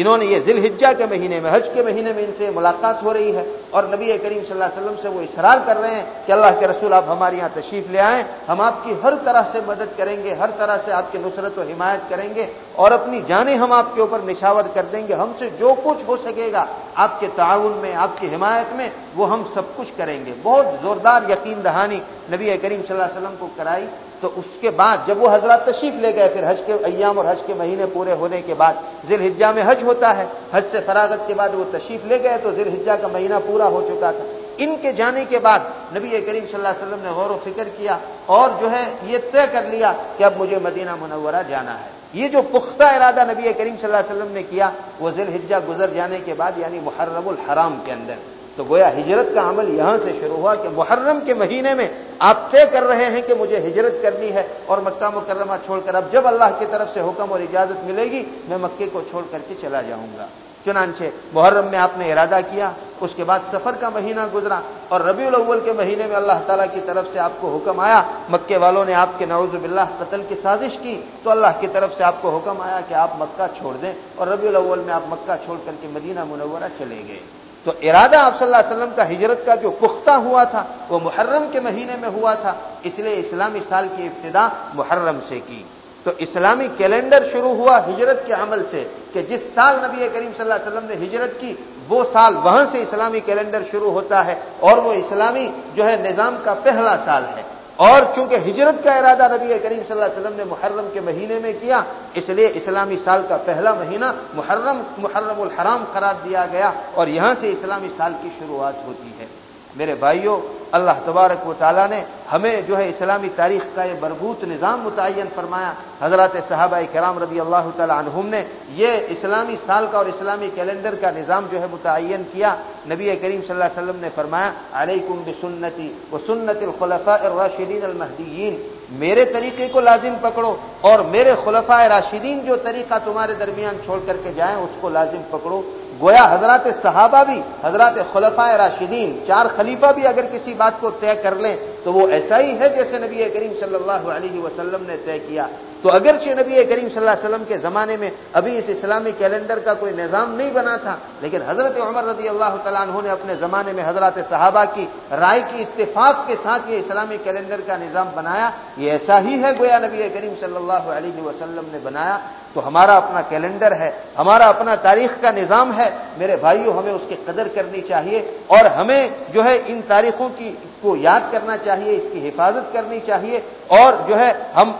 انہوں نے یہ ذیل حجا کے مہینے میں، حج کے مہینے میں ان سے ملاقات ہو رہی ہے اور نبی کریم صلی اللہ علیہ وسلم سے وہ اصرار کر رہے ہیں کہ اللہ کے رسول آپ ہمارے یہاں تشریف لے آئیں۔ ہم آپ کی ہر طرح سے مدد کریں گے، ہر طرح سے آپ کی نصرت و حمایت کریں گے اور اپنی جانیں ہم آپ کے اوپر نشاور کر دیں گے۔ ہم سے جو کچھ ہو سکے گا، آپ کے تعاون میں، آپ کی حمایت میں وہ ہم سب کچھ کریں گے۔ بہت زوردار یقین دہانی نبی کریم صلی اللہ علیہ وسلم کو کرائی۔ تو اس کے بعد جب وہ حضرات تشریف لے گئے، پھر حج کے ایام اور حج کے مہینے پورے ہونے کے بعد ذی الحجہ میں حج ہوتا ہے۔ حج سے فراغت کے بعد وہ تشریف لے گئے تو ذی الحجہ کا مہینہ پورا ہو چکا تھا۔ ان کے جانے کے بعد نبی کریم صلی اللہ علیہ وسلم نے غور و فکر کیا اور جو ہے یہ طے کر لیا کہ اب مجھے مدینہ منورہ جانا ہے۔ یہ جو پختہ ارادہ نبی کریم صلی اللہ علیہ وسلم نے کیا وہ ذی الحجہ گزر جانے کے بعد یعنی محرم الحرام کے اندر۔ تو گویا ہجرت کا عمل یہاں سے شروع ہوا کہ محرم کے مہینے میں آپ طے کر رہے ہیں کہ مجھے ہجرت کرنی ہے اور مکہ مکرمہ چھوڑ کر اب جب اللہ کی طرف سے حکم اور اجازت ملے گی، میں مکے کو چھوڑ کر کے چلا جاؤں گا۔ چنانچہ محرم میں آپ نے ارادہ کیا، اس کے بعد سفر کا مہینہ گزرا اور ربیع الاول کے مہینے میں اللہ تعالیٰ کی طرف سے آپ کو حکم آیا۔ مکے والوں نے آپ کے نعوذ باللہ قتل کی سازش کی، تو اللہ کی طرف سے آپ کو حکم آیا کہ آپ مکہ چھوڑ دیں اور ربیع الاول میں آپ مکہ چھوڑ کر کے مدینہ منورہ چلے گئے۔ تو ارادہ آپ صلی اللہ علیہ وسلم کا ہجرت کا جو پختہ ہوا تھا، وہ محرم کے مہینے میں ہوا تھا، اس لیے اسلامی سال کی ابتدا محرم سے کی۔ تو اسلامی کیلنڈر شروع ہوا ہجرت کے عمل سے کہ جس سال نبی کریم صلی اللہ علیہ وسلم نے ہجرت کی، وہ سال وہاں سے اسلامی کیلنڈر شروع ہوتا ہے اور وہ اسلامی جو ہے نظام کا پہلا سال ہے۔ اور چونکہ ہجرت کا ارادہ نبی کریم صلی اللہ علیہ وسلم نے محرم کے مہینے میں کیا، اس لیے اسلامی سال کا پہلا مہینہ محرم محرم الحرام قرار دیا گیا اور یہاں سے اسلامی سال کی شروعات ہوتی ہے۔ میرے بھائیوں اللہ تبارک و تعالیٰ نے ہمیں جو ہے اسلامی تاریخ کا یہ بربوت نظام متعین فرمایا۔ حضرات صحابہ کرام رضی اللہ تعالیٰ عنہم نے یہ اسلامی سال کا اور اسلامی کیلنڈر کا نظام جو ہے متعین کیا۔ نبی کریم صلی اللہ علیہ وسلم نے فرمایا، علیکم بسنتی و سنت الخلفاء الراشدین المحدین میرے طریقے کو لازم پکڑو اور میرے خلفاء راشدین جو طریقہ تمہارے درمیان چھوڑ کر کے جائیں، اس کو لازم پکڑو۔ گویا حضرات صحابہ بھی، حضرات خلفۂ راشدین، چار خلیفہ بھی اگر کسی بات کو طے کر لیں تو وہ ایسا ہی ہے جیسے نبی کریم صلی اللہ علیہ وسلم نے طے کیا۔ تو اگرچہ نبی کریم صلی اللہ علیہ وسلم کے زمانے میں ابھی اس اسلامی کیلنڈر کا کوئی نظام نہیں بنا تھا، لیکن حضرت عمر رضی اللہ تعالیٰ عنہ نے اپنے زمانے میں حضرات صحابہ کی رائے کی اتفاق کے ساتھ یہ اسلامی کیلنڈر کا نظام بنایا، یہ ایسا ہی ہے گویا نبی کریم صلی اللہ علیہ وسلم نے بنایا۔ تو ہمارا اپنا کیلنڈر ہے، ہمارا اپنا تاریخ کا نظام ہے، میرے بھائیوں ہمیں اس کی قدر کرنی چاہیے اور ہمیں جو ہے ان تاریخوں کی کو یاد کرنا چاہیے، اس کی حفاظت کرنی چاہیے۔ اور جو ہے، ہم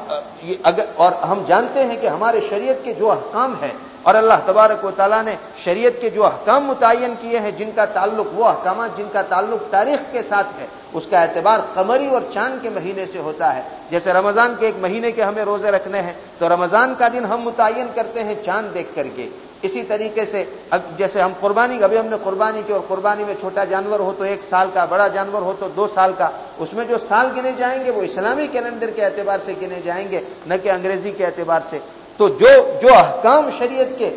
اگر، اور ہم جانتے ہیں کہ ہمارے شریعت کے جو احکام ہیں، اور اللہ تبارک و تعالیٰ نے شریعت کے جو احکام متعین کیے ہیں، جن کا تعلق، وہ احکامات جن کا تعلق تاریخ کے ساتھ ہے، اس کا اعتبار قمری اور چاند کے مہینے سے ہوتا ہے۔ جیسے رمضان کے ایک مہینے کے ہمیں روزے رکھنے ہیں، تو رمضان کا دن ہم متعین کرتے ہیں چاند دیکھ کر کے۔ اسی طریقے سے اب جیسے ہم قربانی، ابھی ہم نے قربانی کی اور قربانی میں چھوٹا جانور ہو تو ایک سال کا، بڑا جانور ہو تو دو سال کا، اس میں جو سال گنے جائیں گے وہ اسلامی کیلنڈر کے اعتبار سے گنے جائیں گے، نہ کہ انگریزی کے اعتبار سے۔ تو جو جو احکام شریعت کے،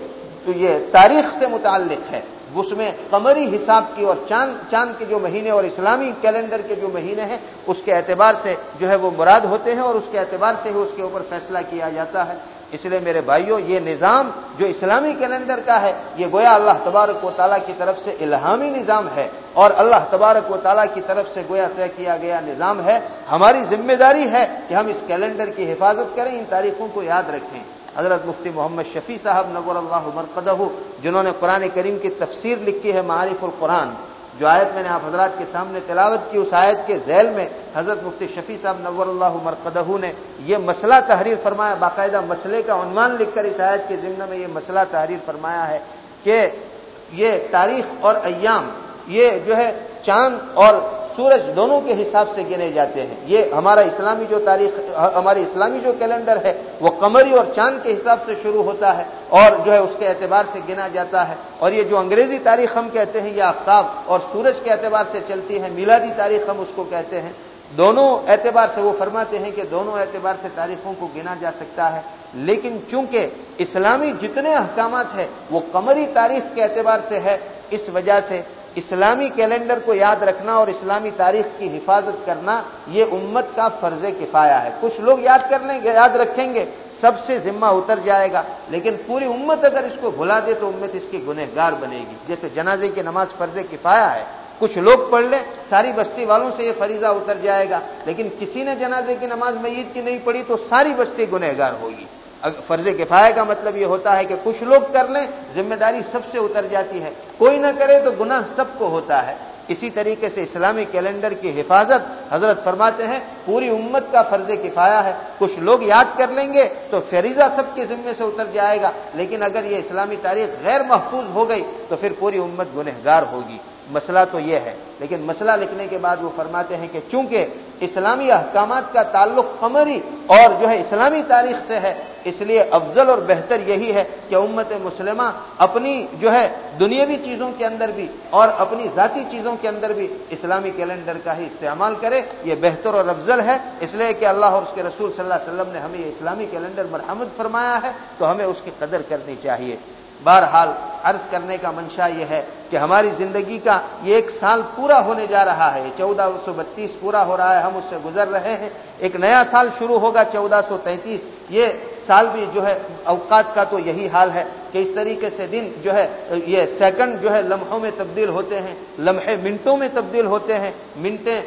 تو یہ تاریخ سے متعلق ہے، اس میں قمری حساب کی اور چاند چاند کے جو مہینے اور اسلامی کیلنڈر کے جو مہینے ہیں، اس کے اعتبار سے جو ہے وہ مراد ہوتے ہیں اور اس کے اعتبار سے ہی اس کے اوپر فیصلہ کیا جاتا ہے۔ اس لیے میرے بھائیوں یہ نظام جو اسلامی کیلنڈر کا ہے، یہ گویا اللہ تبارک و تعالیٰ کی طرف سے الہامی نظام ہے اور اللہ تبارک و تعالیٰ کی طرف سے گویا طے کیا گیا نظام ہے۔ ہماری ذمہ داری ہے کہ ہم اس کیلنڈر کی حفاظت کریں، ان تاریخوں کو یاد رکھیں۔ حضرت مفتی محمد شفیع صاحب نور اللہ مرقدہ، جنہوں نے قرآن کریم کی تفسیر لکھی ہے معارف القرآن جو آیت میں نے آپ حضرات کے سامنے تلاوت کی، اس آیت کے ذیل میں حضرت مفتی شفیع صاحب نور اللہ مرقدہ نے یہ مسئلہ تحریر فرمایا، باقاعدہ مسئلے کا عنوان لکھ کر اس آیت کے ذمہ میں یہ مسئلہ تحریر فرمایا ہے کہ یہ تاریخ اور ایام، یہ جو ہے چاند اور سورج دونوں کے حساب سے گنے جاتے ہیں۔ یہ ہمارا اسلامی جو تاریخ، ہماری اسلامی جو کیلنڈر ہے، وہ قمری اور چاند کے حساب سے شروع ہوتا ہے اور جو ہے اس کے اعتبار سے گنا جاتا ہے۔ اور یہ جو انگریزی تاریخ ہم کہتے ہیں، یہ آفتاب اور سورج کے اعتبار سے چلتی ہے، میلادی تاریخ ہم اس کو کہتے ہیں۔ دونوں اعتبار سے وہ فرماتے ہیں کہ دونوں اعتبار سے تاریخوں کو گنا جا سکتا ہے۔ لیکن چونکہ اسلامی جتنے احکامات ہیں، وہ قمری تاریخ کے اعتبار سے ہے، اس وجہ سے اسلامی کیلنڈر کو یاد رکھنا اور اسلامی تاریخ کی حفاظت کرنا یہ امت کا فرض کفایا ہے۔ کچھ لوگ یاد کر لیں گے، یاد رکھیں گے، سب سے ذمہ اتر جائے گا۔ لیکن پوری امت اگر اس کو بھلا دے تو امت اس کی گنہ گار بنے گی۔ جیسے جنازے کی نماز فرض کفایا ہے۔ کچھ لوگ پڑھ لیں، ساری بستی والوں سے یہ فریضہ اتر جائے گا۔ لیکن کسی نے جنازے کی نماز میں عید کی نہیں پڑھی تو ساری بستی گنہ گار ہوگی۔ فرض کفایہ کا مطلب یہ ہوتا ہے کہ کچھ لوگ کر لیں، ذمہ داری سب سے اتر جاتی ہے۔ کوئی نہ کرے تو گناہ سب کو ہوتا ہے۔ اسی طریقے سے اسلامی کیلنڈر کی حفاظت حضرت فرماتے ہیں، پوری امت کا فرض کفایا ہے۔ کچھ لوگ یاد کر لیں گے تو فریضہ سب کے ذمے سے اتر جائے گا۔ لیکن اگر یہ اسلامی تاریخ غیر محفوظ ہو گئی تو پھر پوری امت گنہگار ہوگی۔ مسئلہ تو یہ ہے۔ لیکن مسئلہ لکھنے کے بعد وہ فرماتے ہیں کہ چونکہ اسلامی احکامات کا تعلق قمری اور جو ہے اسلامی تاریخ سے ہے، اس لیے افضل اور بہتر یہی ہے کہ امت مسلمہ اپنی جو ہے دنیاوی چیزوں کے اندر بھی اور اپنی ذاتی چیزوں کے اندر بھی اسلامی کیلنڈر کا ہی استعمال کرے۔ یہ بہتر اور افضل ہے۔ اس لیے کہ اللہ اور اس کے رسول صلی اللہ علیہ وسلم نے ہمیں یہ اسلامی کیلنڈر مرحمد فرمایا ہے تو ہمیں اس کی قدر کرنی چاہیے۔ بہرحال عرض کرنے کا منشا یہ ہے کہ ہماری زندگی کا یہ ایک سال پورا ہونے جا رہا ہے، چودہ سو بتیس پورا ہو رہا ہے، ہم اس سے گزر رہے ہیں۔ ایک نیا سال شروع ہوگا، چودہ سو تینتیس۔ یہ سال بھی جو ہے اوقات کا تو یہی حال ہے۔ کہ اس طریقے سے دن جو ہے، یہ سیکنڈ جو ہے، لمحوں میں تبدیل ہوتے ہیں، لمحے منٹوں میں تبدیل ہوتے ہیں، منٹیں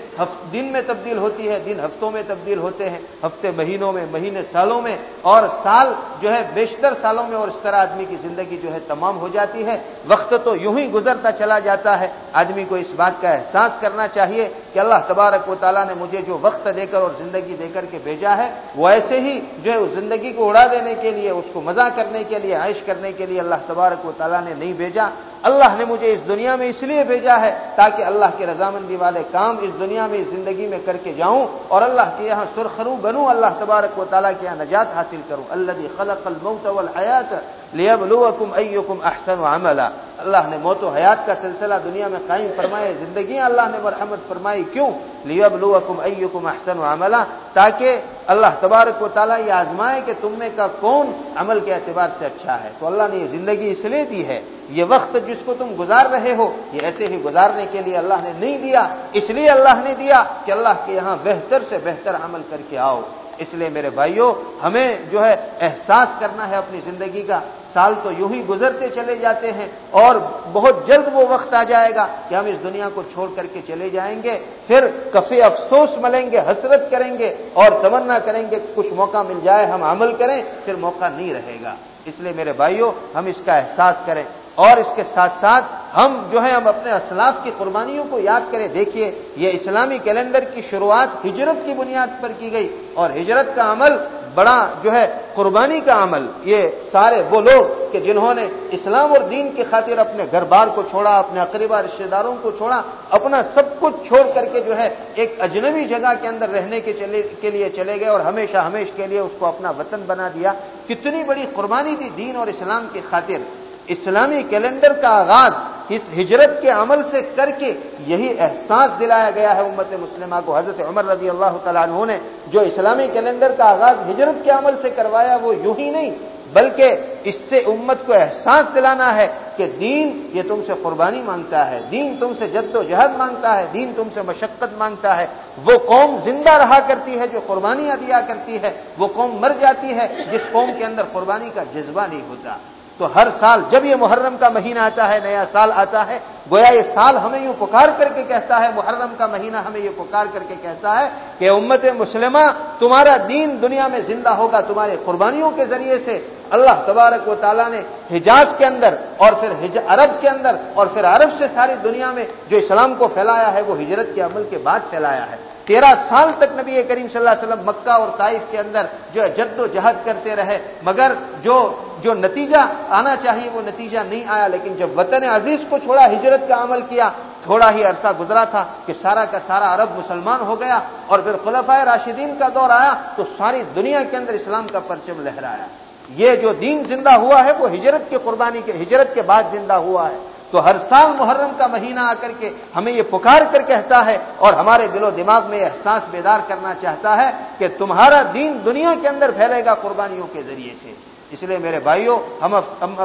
دن میں تبدیل ہوتی ہے دن ہفتوں میں تبدیل ہوتے ہیں، ہفتے مہینوں میں، مہینے سالوں میں، اور سال جو ہے، بیشتر سالوں میں، اور اس طرح آدمی کی زندگی جو ہے، تمام ہو جاتی ہے۔ وقت تو یوں ہی گزرتا چلا جاتا ہے۔ آدمی کو اس بات کا احساس کرنا چاہیے کہ اللہ تبارک و تعالیٰ نے مجھے جو وقت دے کر اور زندگی دے کر کے بھیجا ہے، وہ ایسے ہی جو ہے، اس زندگی کو اڑا دینے کے لیے، اس کو مزہ کرنے کے لیے، عائش کرنے کے لیے اللہ تبارک و تعالیٰ نے نہیں بھیجا اللہ نے مجھے اس دنیا میں اس لیے بھیجا ہے تاکہ اللہ کے رضامندی والے کام اس دنیا میں اس زندگی میں کر کے جاؤں اور اللہ کے یہاں سرخرو بنوں، اللہ تبارک و تعالیٰ کے یہاں نجات حاصل کروں۔ اللہ خلق الموت والحیات لیبلوکم ایکم احسن عملا۔ اللہ نے موت و حیات کا سلسلہ دنیا میں قائم فرمائے، زندگیاں اللہ نے مرحمت فرمائی، کیوں؟ لیبلوکم ایکم احسن عملا۔ تاکہ اللہ تبارک و تعالیٰ یہ آزمائے کہ تم میں کا کون عمل کے اعتبار سے اچھا ہے۔ تو اللہ نے یہ زندگی اس لیے دی ہے یہ وقت جس کو تم گزار رہے ہو، یہ ایسے ہی گزارنے کے لیے اللہ نے نہیں دیا، اس لیے اللہ نے دیا کہ اللہ کے یہاں بہتر سے بہتر عمل کر کے آؤ۔ اس لیے میرے بھائیوں ہمیں جو ہے احساس کرنا ہے اپنی زندگی کا۔ سال تو یوں ہی گزرتے چلے جاتے ہیں اور بہت جلد وہ وقت آ جائے گا کہ ہم اس دنیا کو چھوڑ کر کے چلے جائیں گے۔ پھر کفی افسوس ملیں گے، حسرت کریں گے اور تمنا کریں گے کچھ موقع مل جائے، ہم عمل کریں، پھر موقع نہیں رہے گا۔ اس لیے میرے بھائیوں ہم اس کا احساس کریں۔ اور اس کے ساتھ ساتھ ہم جو ہے ہم اپنے اسلاف کی قربانیوں کو یاد کریں۔ دیکھیے، یہ اسلامی کیلنڈر کی شروعات ہجرت کی بنیاد پر کی گئی اور ہجرت کا عمل بڑا جو ہے قربانی کا عمل۔ یہ سارے وہ لوگ کہ جنہوں نے اسلام اور دین کی خاطر اپنے گھر بار کو چھوڑا، اپنے اقربا رشتے داروں کو چھوڑا، اپنا سب کچھ چھوڑ کر کے جو ہے ایک اجنبی جگہ کے اندر رہنے کے چلے، کے لیے چلے گئے اور ہمیشہ ہمیش کے لیے اس کو اپنا وطن بنا دیا۔ کتنی بڑی قربانی تھی دین اور اسلام کی خاطر۔ اسلامی کیلنڈر کا آغاز اس ہجرت کے عمل سے کر کے یہی احساس دلایا گیا ہے امت مسلمہ کو۔ حضرت عمر رضی اللہ تعالیٰ عنہ نے جو اسلامی کیلنڈر کا آغاز ہجرت کے عمل سے کروایا وہ یوں ہی نہیں، بلکہ اس سے امت کو احساس دلانا ہے کہ دین یہ تم سے قربانی مانگتا ہے، دین تم سے جد و جہد مانگتا ہے، دین تم سے مشقت مانگتا ہے۔ وہ قوم زندہ رہا کرتی ہے، جو قربانیاں دیا کرتی ہے، وہ قوم مر جاتی ہے۔ جس قوم کے اندر قربانی کا جذبہ نہیں ہوتا۔ تو ہر سال جب یہ محرم کا مہینہ آتا ہے، نیا سال آتا ہے، گویا یہ سال ہمیں یوں پکار کر کے کہتا ہے، محرم کا مہینہ ہمیں یہ پکار کر کے کہتا ہے کہ امت مسلمہ، تمہارا دین دنیا میں زندہ ہوگا، تمہارے قربانیوں کے ذریعے سے۔ اللہ تبارک و تعالیٰ نے حجاز کے اندر اور پھر عرب کے اندر اور پھر عرب سے ساری دنیا میں جو اسلام کو پھیلایا ہے، وہ ہجرت کے عمل کے بعد پھیلایا ہے۔ تیرہ سال تک نبی کریم صلی اللہ علیہ وسلم مکہ اور طائف کے اندر جو ہے جد و جہد کرتے رہے، مگر جو جو نتیجہ آنا چاہیے وہ نتیجہ نہیں آیا، لیکن جب وطن عزیز کو چھوڑا، ہجرت کا عمل کیا، تھوڑا ہی عرصہ گزرا تھا کہ سارا کا سارا عرب مسلمان ہو گیا اور پھر خلفۂ راشدین کا دور آیا تو ساری دنیا کے اندر اسلام کا پرچم لہرایا۔ یہ جو دین زندہ ہوا ہے وہ ہجرت کے قربانی کے، ہجرت کے بعد زندہ ہوا ہے۔ تو ہر سال محرم کا مہینہ آ کر کے ہمیں یہ پکار کر کہتا ہے اور ہمارے دل و دماغ میں احساس بیدار کرنا چاہتا ہے کہ تمہارا دین دنیا کے اندر پھیلے گا قربانیوں کے ذریعے سے۔ اس لیے میرے بھائیوں ہم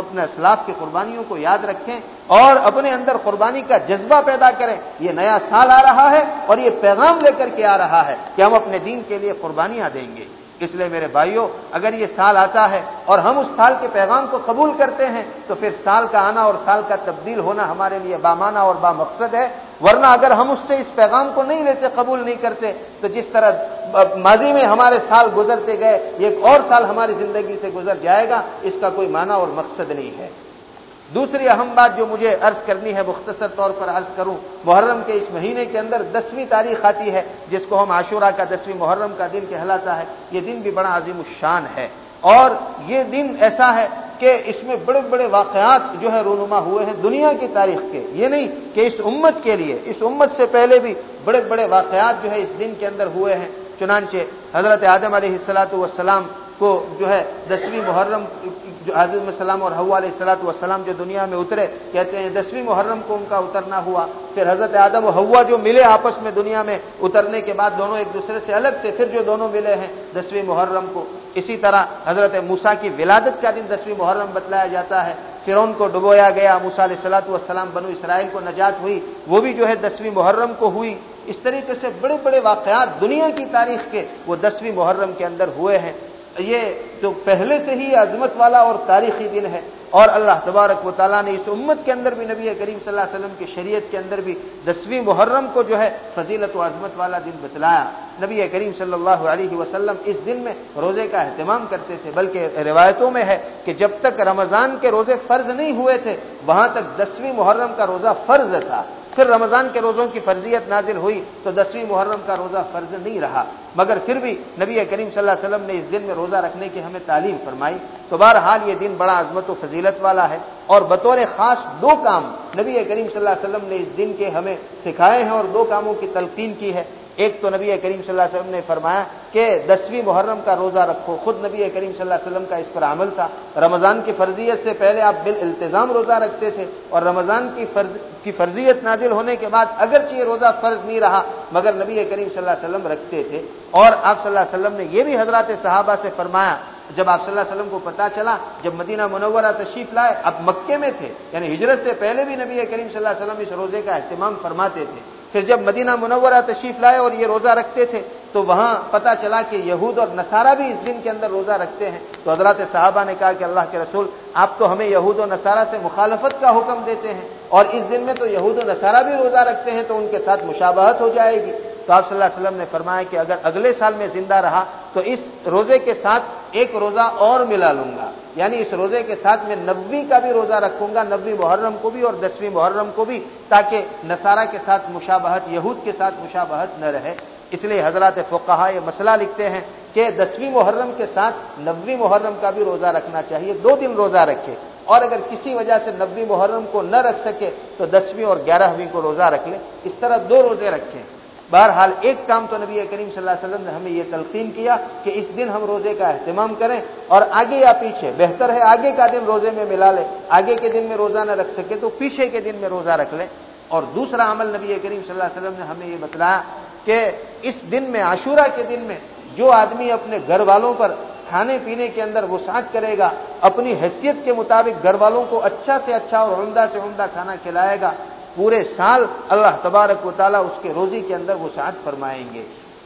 اپنے اسلاف کی قربانیوں کو یاد رکھیں اور اپنے اندر قربانی کا جذبہ پیدا کریں۔ یہ نیا سال آ رہا ہے اور یہ پیغام لے کر کے آ رہا ہے کہ ہم اپنے دین کے لیے قربانیاں دیں گے۔ اس لیے میرے بھائیوں اگر یہ سال آتا ہے اور ہم اس سال کے پیغام کو قبول کرتے ہیں، تو پھر سال کا آنا اور سال کا تبدیل ہونا ہمارے لیے بامانہ اور با مقصد ہے۔ ورنہ اگر ہم اس سے اس پیغام کو نہیں لیتے، قبول نہیں کرتے، تو جس طرح ماضی میں ہمارے سال گزرتے گئے ایک اور سال ہماری زندگی سے گزر جائے گا، اس کا کوئی معنی اور مقصد نہیں ہے۔ دوسری اہم بات جو مجھے عرض کرنی ہے، مختصر طور پر عرض کروں، محرم کے اس مہینے کے اندر دسویں تاریخ آتی ہے، جس کو ہم عاشورہ کا دسویں محرم کا دن کہلاتا ہے۔ یہ دن بھی بڑا عظیم الشان ہے۔ اور یہ دن ایسا ہے کہ اس میں بڑے بڑے واقعات جو ہے رونما ہوئے ہیں دنیا کی تاریخ کے۔ یہ نہیں کہ اس امت کے لیے، اس امت سے پہلے بھی بڑے بڑے واقعات جو ہے اس دن کے اندر ہوئے ہیں۔ چنانچہ حضرت آدم علیہ السلاۃ والسلام کو جو ہے دسویں محرم جو حضرت السلام اور حوا علیہ السلاۃ والسلام جو دنیا میں اترے، کہتے ہیں دسویں محرم کو ان کا اترنا ہوا۔ پھر حضرت آدم و ہوا جو ملے آپس میں دنیا میں اترنے کے بعد دونوں ایک دوسرے سے الگ تھے، پھر جو دونوں ملے ہیں دسویں محرم کو۔ اسی طرح حضرت موسا کی ولادت کا دن دسویں محرم بتلایا جاتا ہے۔ پھر ان کو ڈبویا گیا موسا علیہ السلاۃ والسلام بنو اسرائیل کو نجات ہوئی۔ وہ بھی جو ہے دسویں محرم کو ہوئی۔ اس طریقے سے بڑے بڑے واقعات دنیا کی تاریخ کے وہ دسویں محرم کے اندر ہوئے ہیں۔ یہ جو پہلے سے ہی عظمت والا اور تاریخی دن ہے اور اللہ تبارک و تعالیٰ نے اس امت کے اندر بھی نبی کریم صلی اللہ علیہ وسلم کی شریعت کے اندر بھی دسویں محرم کو جو ہے فضیلت و عظمت والا دن بتلایا۔ نبی کریم صلی اللہ علیہ وسلم اس دن میں روزے کا اہتمام کرتے تھے، بلکہ روایتوں میں ہے کہ جب تک رمضان کے روزے فرض نہیں ہوئے تھے، وہاں تک دسویں محرم کا روزہ فرض تھا۔ پھر رمضان کے روزوں کی فرضیت نازل ہوئی تو دسویں محرم کا روزہ فرض نہیں رہا۔ مگر پھر بھی نبی کریم صلی اللہ علیہ وسلم نے اس دن میں روزہ رکھنے کی ہمیں تعلیم فرمائی۔ تو بہرحال یہ دن بڑا عظمت و فضیلت والا ہے اور بطور خاص دو کام نبی کریم صلی اللہ علیہ وسلم نے اس دن کے ہمیں سکھائے ہیں اور دو کاموں کی تلقین کی ہے۔ ایک تو نبی کریم صلی اللہ علیہ وسلم نے فرمایا کہ دسویں محرم کا روزہ رکھو۔ خود نبی کریم صلی اللہ علیہ وسلم کا اس پر عمل تھا۔ رمضان کی فرضیت سے پہلے آپ بال التظام روزہ رکھتے تھے اور رمضان کی فرض کی فرضیت نازل ہونے کے بعد اگرچہ یہ روزہ فرض نہیں رہا، مگر نبی کریم صلی اللہ علیہ وسلم رکھتے تھے۔ اور آپ صلی اللہ علیہ وسلم نے یہ بھی حضرات صحابہ سے فرمایا، جب آپ صلی اللہ علیہ وسلم کو پتا چلا، جب مدینہ منورہ تشریف لائے، اب مکے میں تھے۔ یعنی ہجرت سے پہلے بھی نبی کریم صلی اللہ علیہ وسلم اس روزے کا اہتمام فرماتے تھے۔ پھر جب مدینہ منورہ تشریف لائے اور یہ روزہ رکھتے تھے، تو وہاں پتا چلا کہ یہود اور نصارہ بھی اس دن کے اندر روزہ رکھتے ہیں۔ تو حضرات صحابہ نے کہا کہ اللہ کے رسول، آپ تو ہمیں یہود و نصارہ سے مخالفت کا حکم دیتے ہیں اور اس دن میں تو یہود و نصارہ بھی روزہ رکھتے ہیں، تو ان کے ساتھ مشابہت ہو جائے گی۔ تو آپ صلی اللہ علیہ وسلم نے فرمایا کہ اگر اگلے سال میں زندہ رہا تو اس روزے کے ساتھ ایک روزہ اور ملا لوں گا۔ یعنی اس روزے کے ساتھ میں نبی کا بھی روزہ رکھوں گا نبی محرم کو بھی اور دسویں محرم کو بھی، تاکہ نصارہ کے ساتھ مشابہت، یہود کے ساتھ مشابہت نہ رہے۔ اس لیے حضرات فقہ یہ مسئلہ لکھتے ہیں کہ دسویں محرم کے ساتھ نبی محرم کا بھی روزہ رکھنا چاہیے، دو دن روزہ رکھے۔ اور اگر کسی وجہ سے نبی محرم کو نہ رکھ سکے تو دسویں اور گیارہویں کو روزہ رکھ لے۔ اس طرح دو روزے رکھیں۔ بہرحال ایک کام تو نبی کریم صلی اللہ علیہ وسلم نے ہمیں یہ تلقین کیا کہ اس دن ہم روزے کا اہتمام کریں اور آگے یا پیچھے، بہتر ہے آگے کا دن روزے میں ملا لے، آگے کے دن میں روزہ نہ رکھ سکے تو پیچھے کے دن میں روزہ رکھ لیں اور دوسرا عمل نبی کریم صلی اللہ علیہ وسلم نے ہمیں یہ بتلایا کہ اس دن میں، عاشورہ کے دن میں جو آدمی اپنے گھر والوں پر کھانے پینے کے اندر وسعت کرے گا، اپنی حیثیت کے مطابق گھر والوں کو اچھا سے اچھا اور عمدہ سے عمدہ کھانا کھلائے گا پورے سال اللہ تبارک و تعالیٰ اس کے روزی کے اندر وسعت فرمائیں گے۔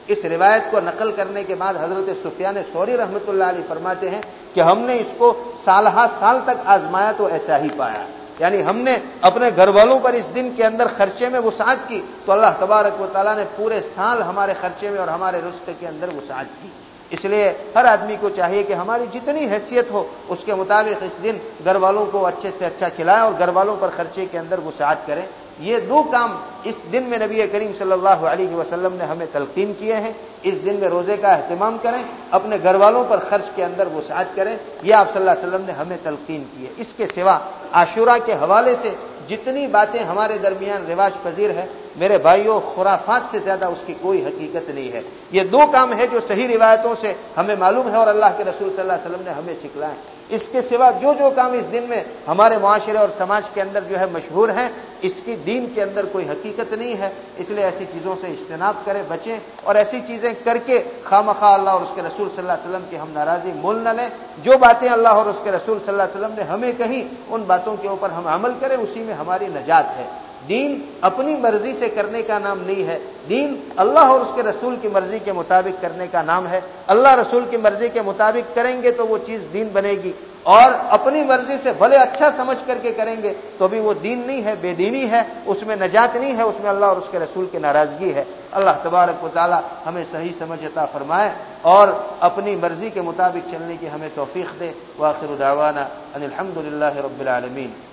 اس روایت کو نقل کرنے کے بعد حضرت سفیان سوری رحمۃ اللہ علیہ فرماتے ہیں کہ ہم نے اس کو سال سال تک آزمایا تو ایسا ہی پایا۔ یعنی ہم نے اپنے گھر والوں پر اس دن کے اندر خرچے میں وسعت کی تو اللہ تبارک و تعالیٰ نے پورے سال ہمارے خرچے میں اور ہمارے رشتے کے اندر وسعت کی۔ اس لیے ہر آدمی کو چاہیے کہ ہماری جتنی حیثیت ہو اس کے مطابق اس دن گھر والوں کو اچھے سے اچھا کھلائیں اور گھر والوں پر خرچے کے اندر وسعت کریں یہ دو کام اس دن میں نبی کریم صلی اللہ علیہ وسلم نے ہمیں تلقین کیے ہیں۔ اس دن میں روزے کا اہتمام کریں، اپنے گھر والوں پر خرچ کے اندر وسعت کریں۔ یہ آپ صلی اللہ علیہ وسلم نے ہمیں تلقین کی ہے اس کے سوا عاشورہ کے حوالے سے جتنی باتیں ہمارے درمیان رواج پذیر ہے میرے بھائیوں، خرافات سے زیادہ اس کی کوئی حقیقت نہیں ہے۔ یہ دو کام ہے جو صحیح روایتوں سے ہمیں معلوم ہے اور اللہ کے رسول صلی اللہ علیہ وسلم نے ہمیں سکھلائے اس کے سوا جو جو کام اس دن میں ہمارے معاشرے اور سماج کے اندر جو ہے مشہور ہیں، اس کی دین کے اندر کوئی حقیقت نہیں ہے۔ اس لیے ایسی چیزوں سے اجتناب کریں، بچیں اور ایسی چیزیں کر کے خواہ اللہ اور اس کے رسول صلی اللہ علیہ وسلم کی ہم ناراضی مول نہ لیں۔ جو باتیں اللہ اور اس کے رسول صلی اللہ علیہ وسلم نے ہمیں کہیں، ان باتوں کے اوپر ہم عمل کریں، اسی میں ہماری نجات ہے۔ دین اپنی مرضی سے کرنے کا نام نہیں ہے۔ دین اللہ اور اس کے رسول کی مرضی کے مطابق کرنے کا نام ہے۔ اللہ رسول کی مرضی کے مطابق کریں گے تو وہ چیز دین بنے گی۔ اور اپنی مرضی سے بھلے اچھا سمجھ کر کے کریں گے تو بھی وہ دین نہیں ہے، بے دینی ہے۔ اس میں نجات نہیں ہے، اس میں اللہ اور اس کے رسول کی ناراضگی ہے۔ اللہ تبارک و تعالی ہمیں صحیح سمجھ عطا فرمائے اور اپنی مرضی کے مطابق چلنے کی ہمیں توفیق دے۔ واخر دعوانا ان الحمد للہ رب العالمین۔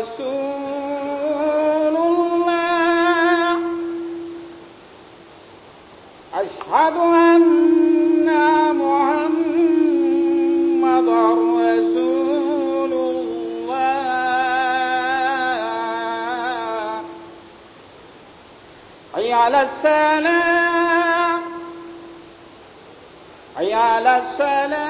رسول الله. أشهد أن رسول الله. على السلام. حي على السلام.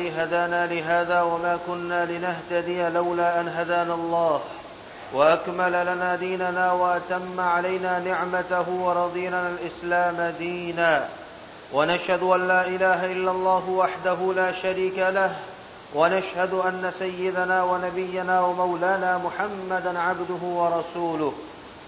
الذي هدانا لهذا وما كنا لنهتدي لولا أن هدانا الله. وأكمل لنا ديننا وأتم علينا نعمته ورضينا الإسلام دينا. ونشهد أن لا إله إلا الله وحده لا شريك له. ونشهد أن سيدنا ونبينا ومولانا محمدا عبده ورسوله.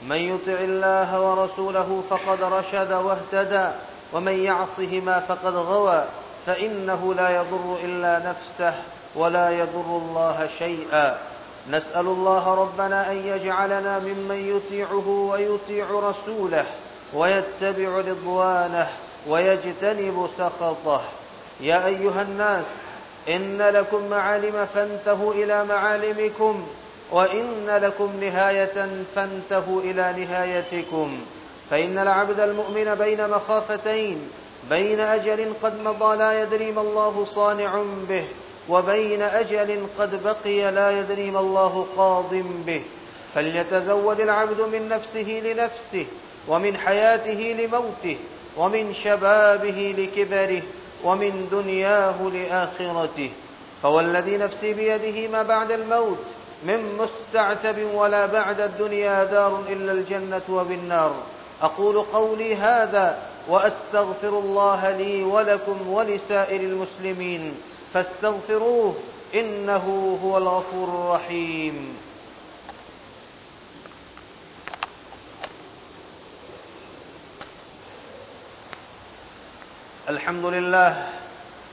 من يطع الله ورسوله فقد رشد واهتدى ومن يعصهما فقد غوى. فإنه لا يضر إلا نفسه ولا يضر الله شيئا. نسأل الله ربنا أن يجعلنا ممن يطيعه ويطيع رسوله ويتبع رضوانه ويجتنب سخطه. يا أيها الناس إن لكم معالم فانتهوا إلى معالمكم وإن لكم نهاية فانتهوا إلى نهايتكم. فإن العبد المؤمن بين مخافتين بين أجل قد مضى لا يدري ما الله صانع به وبين أجل قد بقي لا يدري ما الله قاض به. فليتزود العبد من نفسه لنفسه ومن حياته لموته ومن شبابه لكبره ومن دنياه لآخرته. فوالذي نفسي بيده ما بعد الموت من مستعتب ولا بعد الدنيا دار إلا الجنة وبالنار. أقول قولي هذا وأستغفر الله لي ولكم ولسائر المسلمين فاستغفروه إنه هو الغفور الرحيم. الحمد لله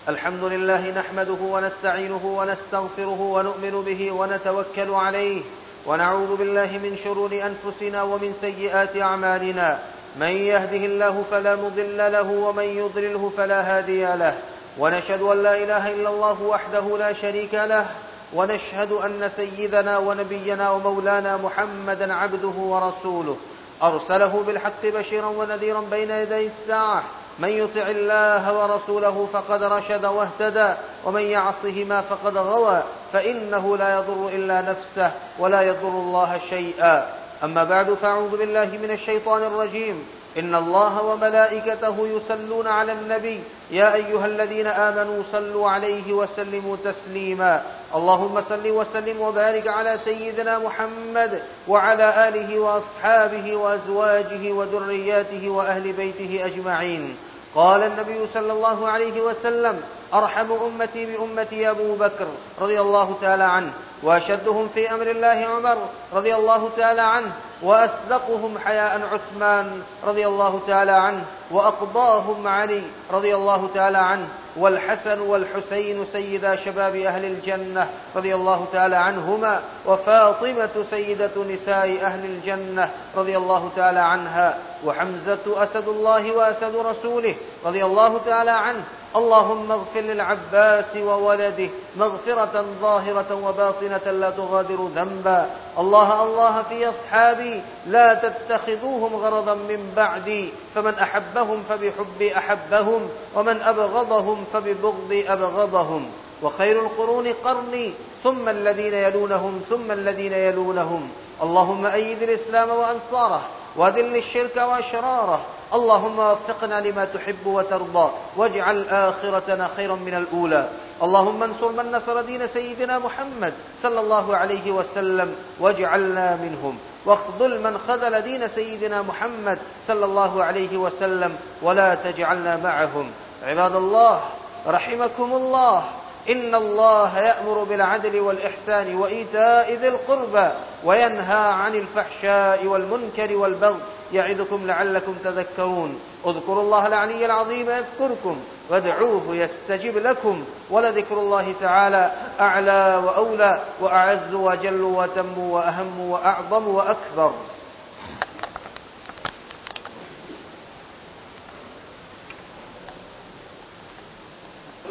الحمد لله نحمده ونستعينه ونستغفره ونؤمن به ونتوكل عليه ونعوذ بالله من شرور أنفسنا ومن سيئات أعمالنا. من يهده الله فلا مضل له ومن يضلله فلا هادي له. ونشهد أن لا إله إلا الله وحده لا شريك له. ونشهد أن سيدنا ونبينا ومولانا محمدا عبده ورسوله. أرسله بالحق بشيرا ونذيرا بين يدي الساعة. من يطع الله ورسوله فقد رشد واهتدى. ومن يعصهما فقد غوى. فإنه لا يضر إلا نفسه ولا يضر الله شيئا. أما بعد فأعوذ بالله من الشيطان الرجيم. إن الله وملائكته يسلون على النبي. يا أيها الذين آمنوا صلوا عليه وسلموا تسليما. اللهم صل وسلم وبارك على سيدنا محمد وعلى آله وأصحابه وأزواجه وذرياته وأهل بيته أجمعين. قال النبي صلى الله عليه وسلم أرحم أمتي بأمتي أبو بكر رضي الله تعالى عنه. وأشدهم في أمر الله عمر رضي الله تعالى عنه وأصدقهم حياء عثمان رضي الله تعالى عنه وأقضاهم علي رضي الله تعالى عنه والحسن والحسين سيدا شباب أهل الجنة رضي الله تعالى عنهما وفاطمة سيدة نساء أهل الجنة رضي الله تعالى عنها وحمزة أسد الله وأسد رسوله رضي الله تعالى عنه اللهم اغفر للعباس وولده مغفرة ظاهرة وباطنة لا تغادر ذنبا. الله الله في أصحابي لا تتخذوهم غرضا من بعدي. فمن أحبهم فبحب أحبهم ومن أبغضهم فببغض أبغضهم. وخير القرون قرني ثم الذين يلونهم ثم الذين يلونهم. اللهم أيد الإسلام وأنصاره وذل الشرك وأشراره اللهم وفقنا لما تحب وترضى واجعل آخرتنا خيرا من الأولى. اللهم انصر من نصر دين سيدنا محمد صلى الله عليه وسلم واجعلنا منهم. واخذل من خذل دين سيدنا محمد صلى الله عليه وسلم ولا تجعلنا معهم. عباد الله رحمكم الله. إن الله يأمر بالعدل والإحسان وإيتاء ذي القربى وينهى عن الفحشاء والمنكر والبغي. يعظكم لعلكم تذكرون. اذكروا الله العلي العظيم يذكركم وادعوه يستجب لكم ولذكر الله تعالى أعلى وأولى وأعز وجل وتم وأهم وأعظم وأكبر.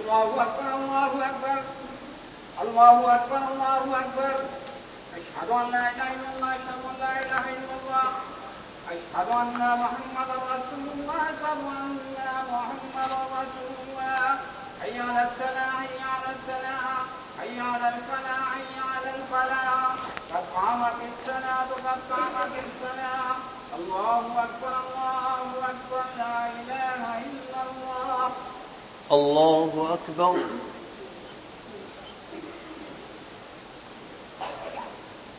الله أكبر الله أكبر. الله أكبر الله أكبر. أشهد أن لا إله إلا الله أشهد أن لا إله إلا الله. أشهد أن محمدا رسول الله أشهد أن محمدا رسول الله. حي على السلام حي على السلام حي على الفلاح حي على الفلاح. قد قامت الصلاة قد قامت الصلاة. الله أكبر الله أكبر. لا إله إلا الله. الله أكبر.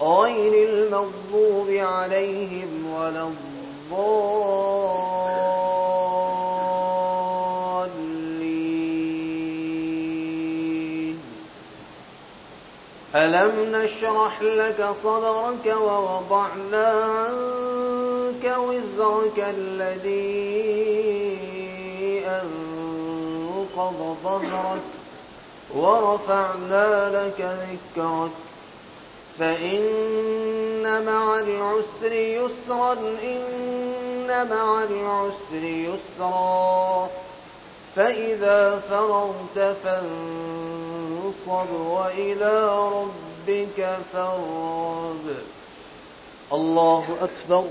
غير المغضوب عليهم ولا الضالين. ألم نشرح لك صدرك ووضعنا عنك وزرك الذي أنقض ظهرك ورفعنا لك ذكرك فإن مع العسر يسرا إن مع العسر يسرا فإذا فرغت فانصب وإلى ربك فارغب. الله أكبر.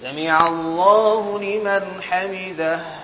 سمع الله لمن حمده.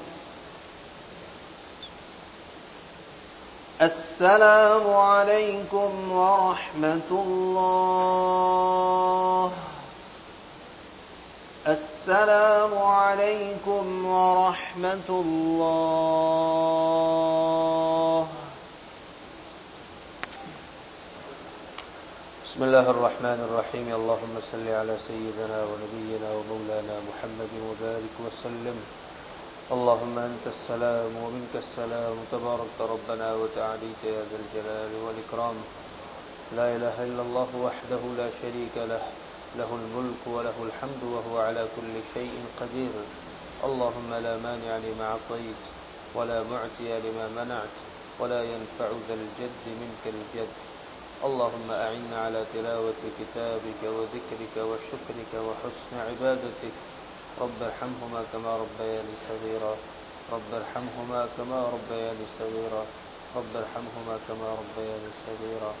السلام عليكم ورحمة الله. السلام عليكم ورحمة الله. بسم الله الرحمن الرحيم. اللهم صل على سيدنا ونبينا ومولانا محمد وبارك وسلم. اللهم أنت السلام ومنك السلام تبارك ربنا وتعاليت يا ذا الجلال والإكرام. لا إله إلا الله وحده لا شريك له له الملك وله الحمد وهو على كل شيء قدير. اللهم لا مانع لما عطيت ولا معتي لما منعت ولا ينفع ذا الجد منك الجد. اللهم أعنا على تلاوة كتابك وذكرك وشكرك وحسن عبادتك. رب ارحمهما كما ربياني صغيرا. رب ارحمهما كما ربياني صغيرا. رب ارحمهما كما ربياني صغيرا.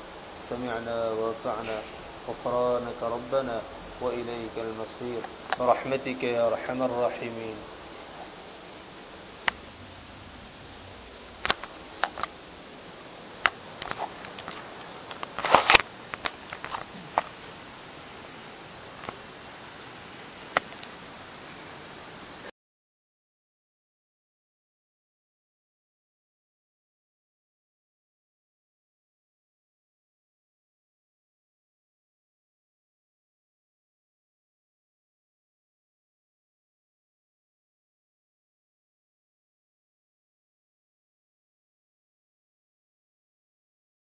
سمعنا وأطعنا. غفرانك ربنا وإليك المصير. برحمتك يا أرحم الراحمين.